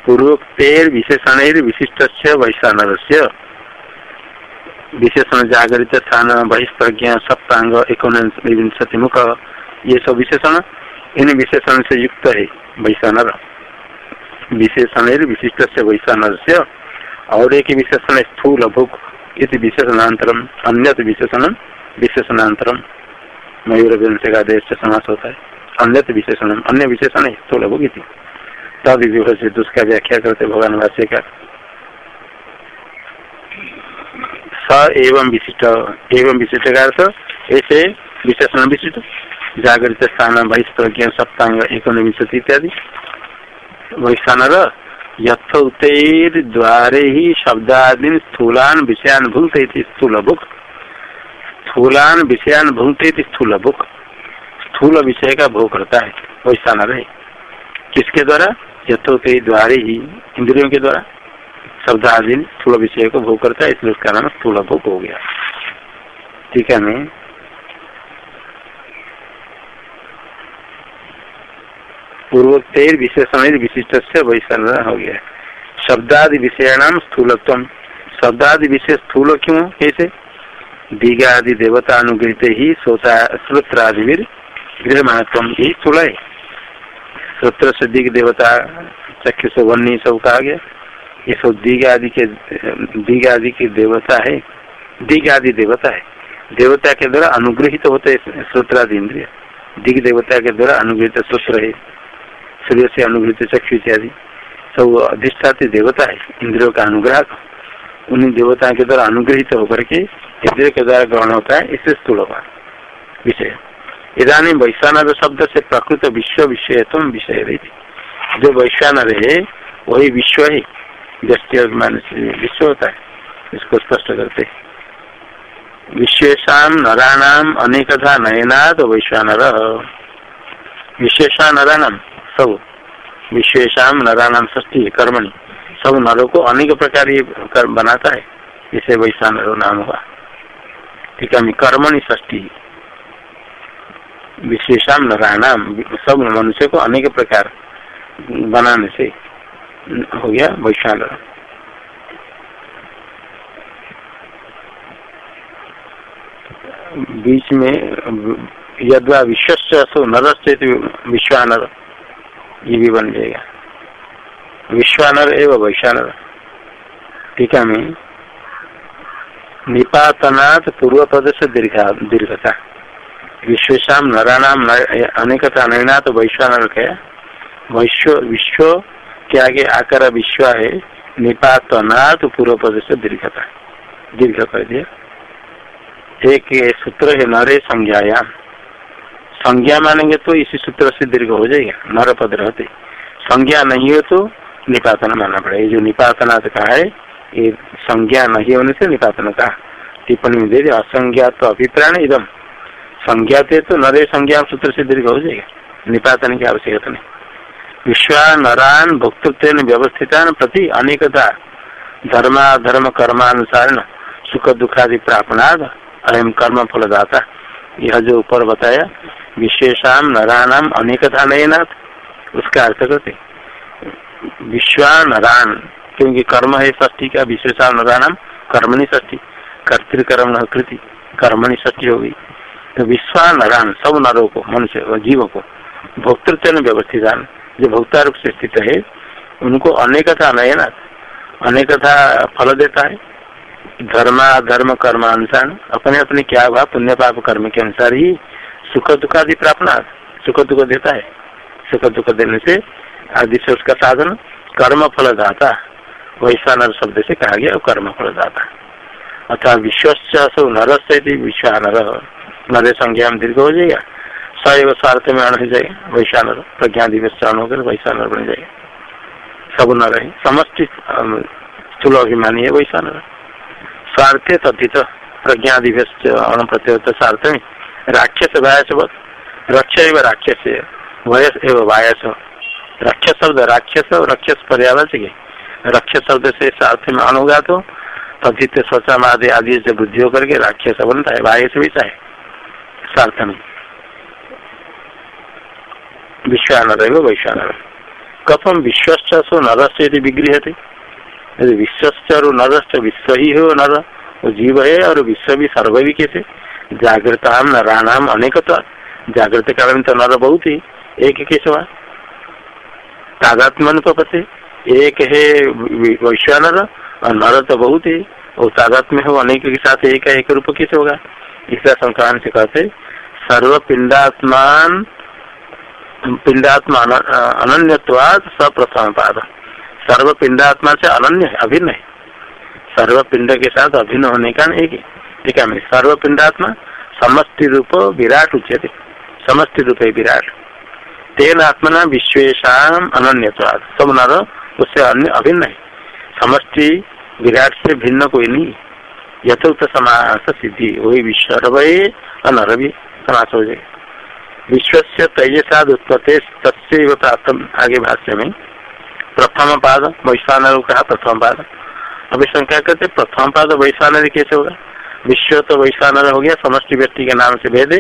पूर्वोक्तेर विशेषण विशिष्ट से वैश्वानर से विशेषण जागृत स्थान, बहिष्प्रज्ञा, सप्तांग एक मुख ये सब विशेषण, इन विशेषण से युक्त है वैश्वानर विशेषण विशिष्ट से वैश्वानर से और एक विशेषण स्थूल भूख, इति विशेषणांतरम अन्य विशेषण विशेषणांतरम मयूर का देश समास होता है अन्य विशेषण अन्य विशेषण स्थूल इति। तद विभजित उसका व्याख्या करते भगवान भाष्य का स एवं विशिष्ट एवं विशिष्ट का अर्थ ऐसे विशेषण विशिष्ट जागृत स्थान बहिष्प्रज्ञ सप्तांग एक इत्यादि वैस्थान यथोक्तर द्वारे ही शब्दादीन स्थूलान विषयान भूलते स्थूल बुक स्थूलान विषयान भूलते स्थूल बुक स्थूल विषय का भोग करता है वैस्थान रहे किसके द्वारा यथोक्ति द्वारे ही, इंद्रियों के द्वारा। शब्द आदि स्थूल विषय को भोग करता है, इसलिए उसका नाम स्थूल भोग हो गया। ठीक है, मैं। पूर्वोत्तर विशेषण विशिष्ट से वैसन हो गया। शब्दादि विषय नाम स्थूलत्व। शब्दादि विषय स्थूल क्यों? कैसे? दिगादि देवता अनुगृत ही श्रोता श्रोत्रादि गृह महत्व ही स्थूल है। श्रोत्र से दिग देवता चक्षु से सब कहा गया ये सब दिग आदि के, दिग आदि की देवता है। दिग आदि देवता है। देवता के द्वारा अनुग्रहित तो होते श्रोत्रादि इंद्रिय। दिग देवता के द्वारा अनुग्रहित सूत्र है। सूर्य से अनुग्रहित चक्षु इत्यादि। सब अधिष्ठाती देवता है, इंद्रियों का अनुग्रह उन देवता के द्वारा अनुग्रहित होकर के इंद्रियों के द्वारा ग्रहण होता है। इससे स्थूल विषय। इधानी वैश्वानर शब्द से प्रकृत विश्व विषय तुम विषय रही जो वैश्वानर है वही विश्व है व्यक्ति अभिमान से विश्व होता है, इसको स्पष्ट करते विशेषाम नराणाम अनेकथा नयनाद वैश्वानर। विशेषा नराणाम सब। विशेषाम नराणाम ष्टी कर्मणि, सब नरों को अनेक प्रकार ये कर बनाता है, इसे वैश्वानर नाम हुआ। ठीक है कर्मणि ष्टी विशेषाम नराणाम सब मनुष्य को अनेक प्रकार बनाने से हो गया वैशाल। बीच में यदवा विश्व नरस्य विश्वानर, ये भी बन जाएगा। विश्वानर एवं वैशानर। टीका में। निपातनाथ पूर्व प्रदेश दीर्घा दीर्घता। विश्वेशम नराणाम अनेकता नयना तो वैश्वानर कहा वैश्व विश्व के आगे आकर विश्व है। निपातनाथ पूर्व प्रदेश दीर्घता। दीर्घ कर दिया। एक सूत्र है नरे संज्ञायाम। संज्ञा मानेंगे तो इसी सूत्र से दीर्घ हो जाएगा। नर पद रहते। संज्ञा नहीं हो तो निपातन मानना पड़ेगा। जो निपातनाथ का है, ये संज्ञा नहीं होने से निपातन का टिप्पणी में दे दिया। असंज्ञा तो अभिप्राण एकदम संज्ञा थे तो नरे संज्ञा सूत्र से दीर्घ हो जाएगा। निपातन की आवश्यकता नहीं। विश्वा नरान भोक्तृत्व व्यवस्थित प्रति अनेकता धर्माधर्म कर्मानुसार सुख दुखादि प्रापणाद अयम कर्म फलदाता यह जो ऊपर बताया विशेषाम नरानाम अनेकता नयनाथ उसका अर्थ करते विश्वा नरान, क्योंकि कर्म है ष्ठी का, विशेषा नरानाम कर्मणि ष्ठी कर्तिकर्म कृति, कर्मणि ष्ठी होगी तो विश्वा नरान सब नरों को, मनुष्य जीवों को। भोक्तृत्व व्यवस्थित जो भोक्ता रूप से स्थित है, उनको अनेकता नयना अनेकता फल देता है। धर्म धर्म, कर्म अनुसार अपने अपने क्या हुआ पुण्य पाप कर्म के अनुसार ही सुख दुख आदि प्राप्त सुख दुख देता है। सुख दुख देने से आदि से उसका साधन कर्म फल दाता वैश्वानर शब्द से कहा गया कर्म फल दाता अर्थात विश्व नर से विश्वानर। नर संज्ञा में दीर्घ हो जाएगा। सैव स्वार्थ में अण हो जाएगा वैशानर प्रज्ञा दिवस से अण होकर वैशानर बन जाएगा सब न रहे समष्टि स्थूल अभिमानी है वैशानर स्वार्थे तथित प्रज्ञा अण प्रत्यय स्वार्थ में राक्षस वायस रक्ष एवं राक्षस वयस एवं वायस रक्षस शब्द राक्षस रक्षस पर्यावाची रक्षस शब्द से स्वार्थ में अण होगा तो तथित स्वचम आदि आदि से बुद्धि होकर के राक्षस बनता है वायस भी चाहे स्वार्थ में विश्वानर एवं वैश्वानर कथम विश्वश्च सो नरस्य यदि विगृह थे यदि विश्वश्च और नरश्च विश्व ही हो नर वो जीव है और विश्व भी सर्व भी कैसे जागृत नराणाम अनेक जागृत कारण तो नर बहुत ही एक कैसे हुआ तादात्मन पते एक है वैश्वानर और नर तो बहुत ही और तादात्म्य हो अनेक के साथ एक एक रूप कैसे होगा इसका संक्रांत से कहते सर्व पिंडात्मान पिंडात्मा अनन्यवाद सप्रथम पाद सर्व पिंडात्मा से अनन्य है, अभिन्न है। सर्व पिंड के साथ अभिन्न होने का एक ठीक है सर्व पिंडात्मा समष्टि रूप विराट उच्चते समष्टि रूप है विराट। तेन आत्मना विश्वेशम अनन्यवाद सब नर उससे अन्य अभिन्न है। समष्टि विराट से भिन्न कोई नहीं यथोक्त समास सिद्धि वही विश्व अनर भी समास हो जाए विश्व से तेजसाद उत्पत्ति तस्व प्राप्त आगे भाष्य में प्रथम पाद वैश्वानर कहा प्रथम पाद अभी शंका करते प्रथम पाद वैश्वान कैसे होगा? विश्व तो वैश्वान हो गया, समष्टि व्यक्ति के नाम से भेदे।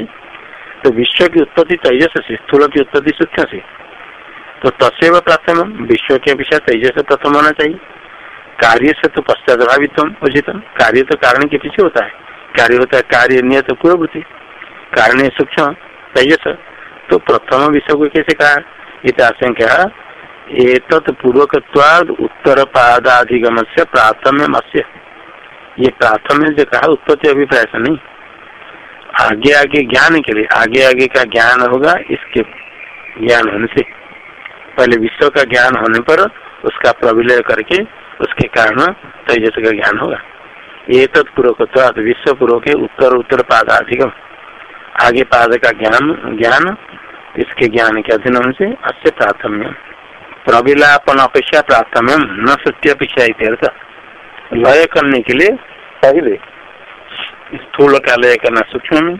तो विश्व की उत्पत्ति तेजस से, स्थूल की उत्पत्ति सूक्ष्म से। तो तस्व प्रथम विश्व के अपेक्षा तेजस प्रथम होना चाहिए। कार्य से तो पश्चात भावित उचित। कार्य तो कारण के पीछे होता है। कार्य होता है कार्य नियत पूर्ववृत्ति कारण सूक्ष्म तो प्रथम विषय को कैसे कहा? इतिहास एक पूर्वक उत्तर पादाधिगम से प्राथम्य मत्स्य ये प्राथम्य जो कहा, उत्पत्ति अभिप्राय से नहीं। आगे आगे ज्ञान के लिए, आगे आगे का ज्ञान होगा, इसके ज्ञान होने से। पहले विश्व का ज्ञान होने पर उसका प्रविलय करके उसके कारण तेजस का ज्ञान होगा। ये तत्पूर्वक विश्व पूर्व के उत्तर उत्तर पादाधिगम आगे पाद का ज्ञान ज्ञान, इसके ज्ञान के अधीन से अस्य प्राथम्य प्रविलापन अपेक्षा प्राथम्य न सत्य अपेक्षा इत्यर्थ लय करने के लिए पहले स्थूल का लय करना सूक्ष्म में,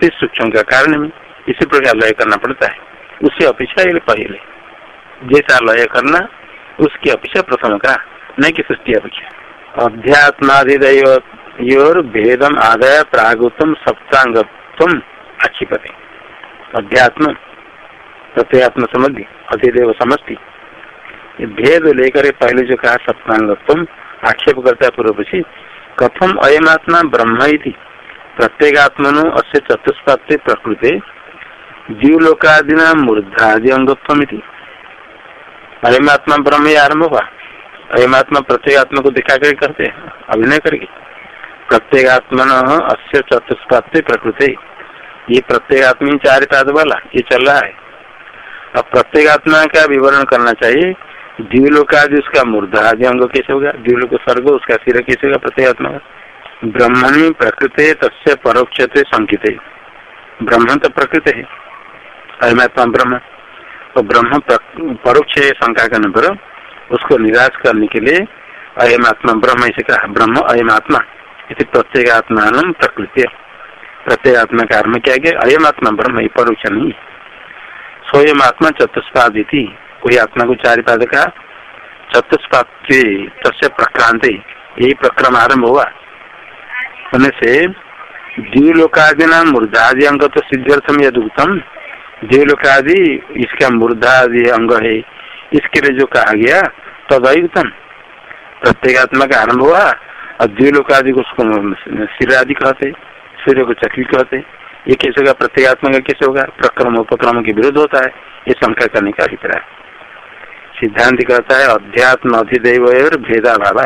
फिर सूक्ष्म का कारण में, इसी प्रकार लय करना पड़ता है। उससे अपेक्षा पहले। जैसा लय करना, उसकी अपेक्षा प्रथम का। न कि सृष्टि अपेक्षा अध्यात्मादिदयोर भेदम आदाय प्रागुतम तुम आक्षिपते। अध्यात्म प्रत्यात्म समझी अधिदेव समझती भेद लेकर पहले जो कहा सप्तांग तुम आक्षेप करता है पूर्व पक्षी कथम अयमात्मा ब्रह्म प्रत्येगात्मनो अस्य चतुष्पात्य प्रकृति, जीवलोकादिना मूर्धादि अंगत्व अयमात्मा ब्रह्म आरंभ हुआ? अयमात्मा प्रत्येगात्मा को दिखा कर करते अभिनय करके। प्रत्येगात्मन अस्य चतुष्पात्य प्रकृति। ये प्रत्येगात्मी चार पाद वाला, ये चल रहा है। अब प्रत्येगात्मा का विवरण करना चाहिए द्व्यूलोक आदि उसका मूर्धा आदि अंग कैसे होगा? द्व्यूलोक स्वर्ग उसका सिर कैसे होगा प्रत्येगात्मा का? ब्रह्मणी प्रकृति तस्य परोक्ष संकित। ब्रह्म तो प्रकृति है। अयमात्मा ब्रह्म। तो ब्रह्म परोक्ष शंका करने पर। उसको निराश करने के लिए अयमात्मा ब्रह्म इसे कहा, ब्रह्म अयमात्मा इसे प्रत्येगात्मा प्रत्येक आत्मा का अर्म क्या गया, अयम आत्मा, ब्रह्म परोक्ष नहीं स्वयं आत्मा चतुष्पाद कोई आत्मा को चार पाद का चतुष्पाद तस्य प्रक्रांति। यही प्रक्रम आरंभ हुआ। होने से द्व्यूलोकादि नाम मूर्धादि अंग तो सिद्ध्यर्थम यद उत्तम द्व्यूलोकादि इसका मूर्धादि अंग है। इसके लिए जो कहा गया, तदयुक्तम। प्रत्येगात्मा का आरंभ हुआ, और द्व्यूलोक आदि को उसको सिर आदि कहते, सूर्य को चक्री कहते। ये कैसे होगा? प्रत्येगात्मा का कैसे होगा? प्रक्रम, उपक्रम के विरुद्ध होता है। ये शंका करने का अभिप्राय। सिद्धांत कहता है, अध्यात्म अधिदेव और भेदाभाव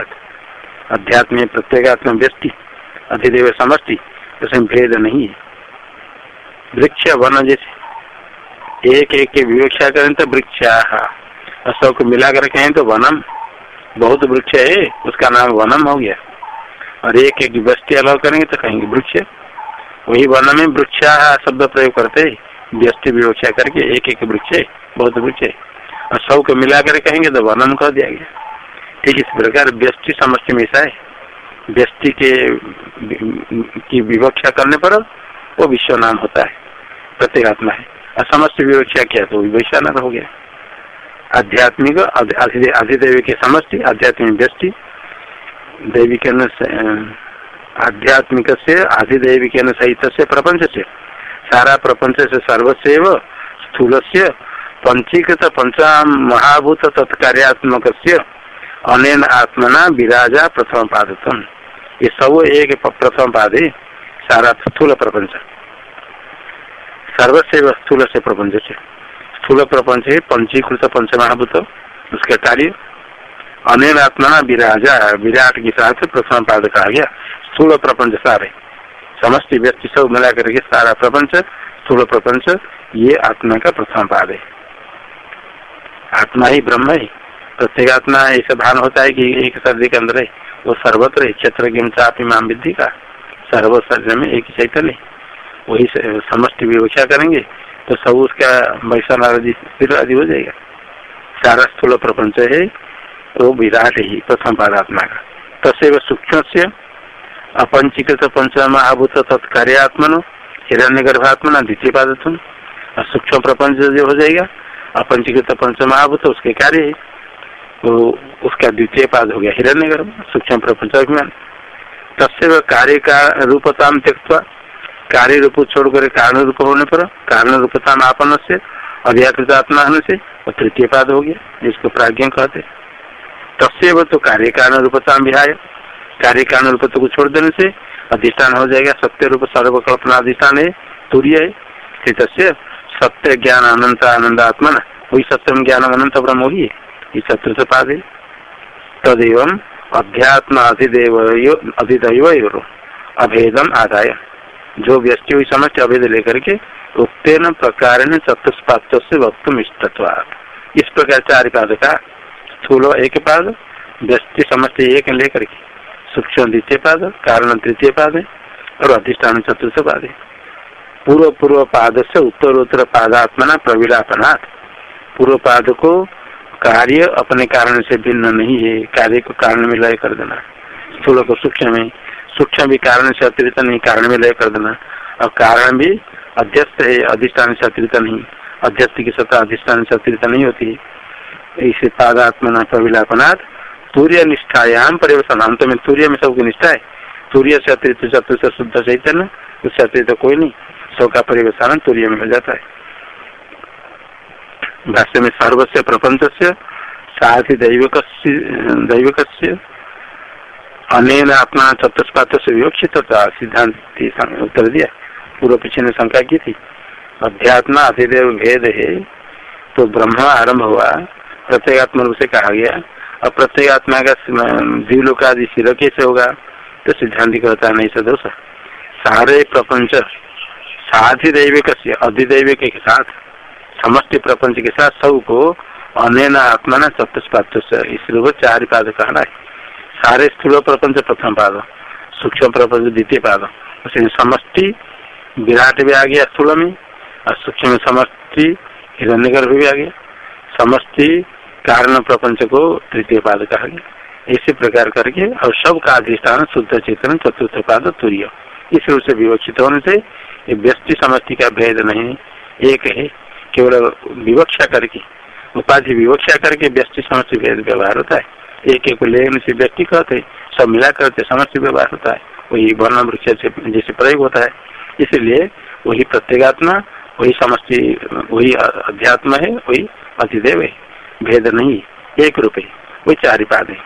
अध्यात्म प्रत्येगात्म व्यक्ति, अधिदेव समष्टि, उसमें भेद नहीं है। वृक्ष, वन जैसे। एक एक के विवेक्षा करें तो वृक्षा। सबको मिलाकर कहें तो वनम, बहुत वृक्ष है, उसका नाम वनम हो गया। और एक एक व्यस्टि अलग करेंगे तो कहेंगे वृक्ष। वही वन में वृक्षा शब्द प्रयोग करते व्यस्टि विवक्षा करके एक एक वृक्ष, बहुत वृक्ष और सबको मिलाकर कहेंगे तो वनम कह दिया गया। ठीक इस प्रकार व्यस्टि समस्या में ऐसा है व्यस्टि के की विवक्षा करने पर वो विश्व नाम होता है। प्रत्येगात्मा है। और विवक्षा किया तो वैश्वानर हो गया। आध्यात्मिक अधिदेवी के समष्टि, आध्यात्मिक व्यस्टि दैविक आध्यात्मिक से अधिदैविक सहित से प्रपंच से सारा प्रपंच से सर्वस्व स्थूल से पंचीकृत पंचा महाभूत तत्कार्यात्मक अनेन आत्मना विराजा प्रथम पादतम ये सब एक प्रथम पाद सारा स्थूल प्रपंच। सर्वस्व स्थूल से प्रपंच से स्थूल प्रपंच है पंचीकृत पंच महाभूत उसका कार्य अनेन आत्मा विराजा, विराट के साथ प्रथम पाद कहा गया, स्थूल प्रपंच सारे। समस्त व्यक्ति सब मिला करके सारा प्रपंच, स्थूल प्रपंच, ये आत्मा का प्रथम पाद है। आत्मा ही ब्रह्म है। प्रत्येक आत्मा ऐसा भान होता है कि एक सर्दी के अंदर है, वो सर्वत्र है, क्षेत्र माम विद्धि का। सर्व शरीर में एक चैतन्य वही समस्त विवक्षा करेंगे तो सब उसका वैसा आदि हो जाएगा। सारा स्थूल प्रपंच है वो विराट ही प्रथम पादात्मा का। तस्व सूक्ष्म से अपंचीकृत पंच महाभूत तत्कार्यात्मन हिरण्य गर्भात्मना द्वितीय पाद सूक्ष्म प्रपंच जो हो जाएगा, अपंचीकृत पंच महाभूत उसके कार्य है। वो उसका द्वितीय पाद हो गया हिरण्य गर्भ सूक्ष्म प्रपंच अभिमान। तस्व कार्य का रूपता त्यक्वा कार्य रूप छोड़कर कारण रूप होने पर कारण रूपता आपन से, अव्याकृत आत्मा होने से और तृतीय पाद हो गया, जिसको प्राज्ञ कहते तस्व तो कार्य कारण रूपता विहाय। कार्य कारण रूपत्व को छोड़ देने से, अधिष्ठान हो जाएगा, सत्य रूप, सर्वकल्पना अधिष्ठान है तुर्य है। स्थित सत्य ज्ञान अनंत आनंद आत्मा वही सत्यम ज्ञान अनंत ब्रह्म होगी ये चतुर्थ पाद है। तदेव अध्यात्म अधिदेव अधिदैव अभेदम आदाय। जो व्यक्ति हुई समझ अभेद लेकर के उक्तेन प्रकार चतुष्पात से वक्त इस प्रकार चार पाद का स्थूल एक पाद व्यक्ति समझ एक लेकर के सूक्ष्म द्वितीय पाद कारण तृतीय पाद और अधिष्ठान चतुर्थ पाद पूर्व पूर्व पाद से उत्तर उत्तर पादात्मना प्रविलापनाथ पूर्व पाद को कार्य अपने कारण से भिन्न नहीं है, कार्य को कारण में लय कर देना। स्थूल को सूक्ष्म में सूक्ष्म भी कारण से अतिरिक्त नहीं, कारण में लय कर देना। और कारण भी अध्यस्त है, अधिष्ठान से अतिरिक्त नहीं। अध्यस्त की सत्ता अधिष्ठान से अतिरिक्त नहीं होती। इसे पादात्मना प्रविलापनाथ तूर्य निष्ठायाम परिवर्तन। अंत में तूर्य में सबकी निष्ठा है। तूर्य से अतिरिक्त चतुर्थ शुद्ध चैतन्य, उससे अतिरिक्त कोई नहीं। सबका परिवर्तन तूर्य में हो जाता है। भाष्य में सर्वस्व प्रपंच से साथ ही दैवक दैवक अनेन आत्मा चतुष्पात से विवक्षित होता सिद्धांत उत्तर दिया. पूर्व पीछे ने शंका की थी। अध्यात्मा अधिदेव भेद है तो ब्रह्म आरंभ हुआ। प्रत्येगात्म रूप से कहा गया। और प्रत्येगात्मा का जीवलोक आदि शिव कैसे होगा? तो सिद्धांत कहता नहीं सदोष सारे प्रपंच साधि दैविक अधिदैविक के साथ समष्टि प्रपंच के साथ सबको अनैन आत्मा न चतुष्पात इस वो चार पाद कहना है। सारे स्थूल प्रपंच प्रथम पाद सूक्ष्म प्रपंच द्वितीय पाद उसमें समष्टि विराट भी आ गया स्थूल में और सूक्ष्म समष्टि हिरण्यगर्भ भी आ गया समष्टि कारण प्रपंच को तृतीय पाद कहा गया इसी प्रकार करके और सब का अधिष्ठान शुद्ध चेतन चतुर्थ पाद तुर्य इस रूप से विवक्षित होने से ये व्यस्टि समष्टि का भेद नहीं एक है केवल विवक्षा करके उपाधि विवक्षा करके व्यक्ति समस्त भेद व्यवहार होता है एक एक लेन से व्यक्ति कहते सब मिला करते समस्त व्यवहार होता है। वही वर्ण वृक्ष जैसे प्रयोग होता है। इसलिए वही प्रत्येगात्मा, वही समष्टि, वही अध्यात्म है, वही अतिदेव है। भेद नहीं, एक रूप है। वही चार पाद है।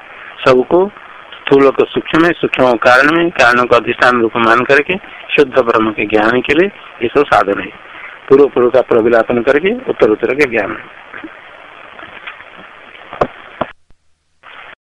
सबको स्थूल को सूक्ष्म है, सूक्ष्म कारण में, कारण को अधिष्ठान रूप मान करके, शुद्ध ब्रह्म के ज्ञान के लिए ये सब साधन है। पूर्व पूर्व का प्रविलापन करके, उत्तर उत्तर के ज्ञान।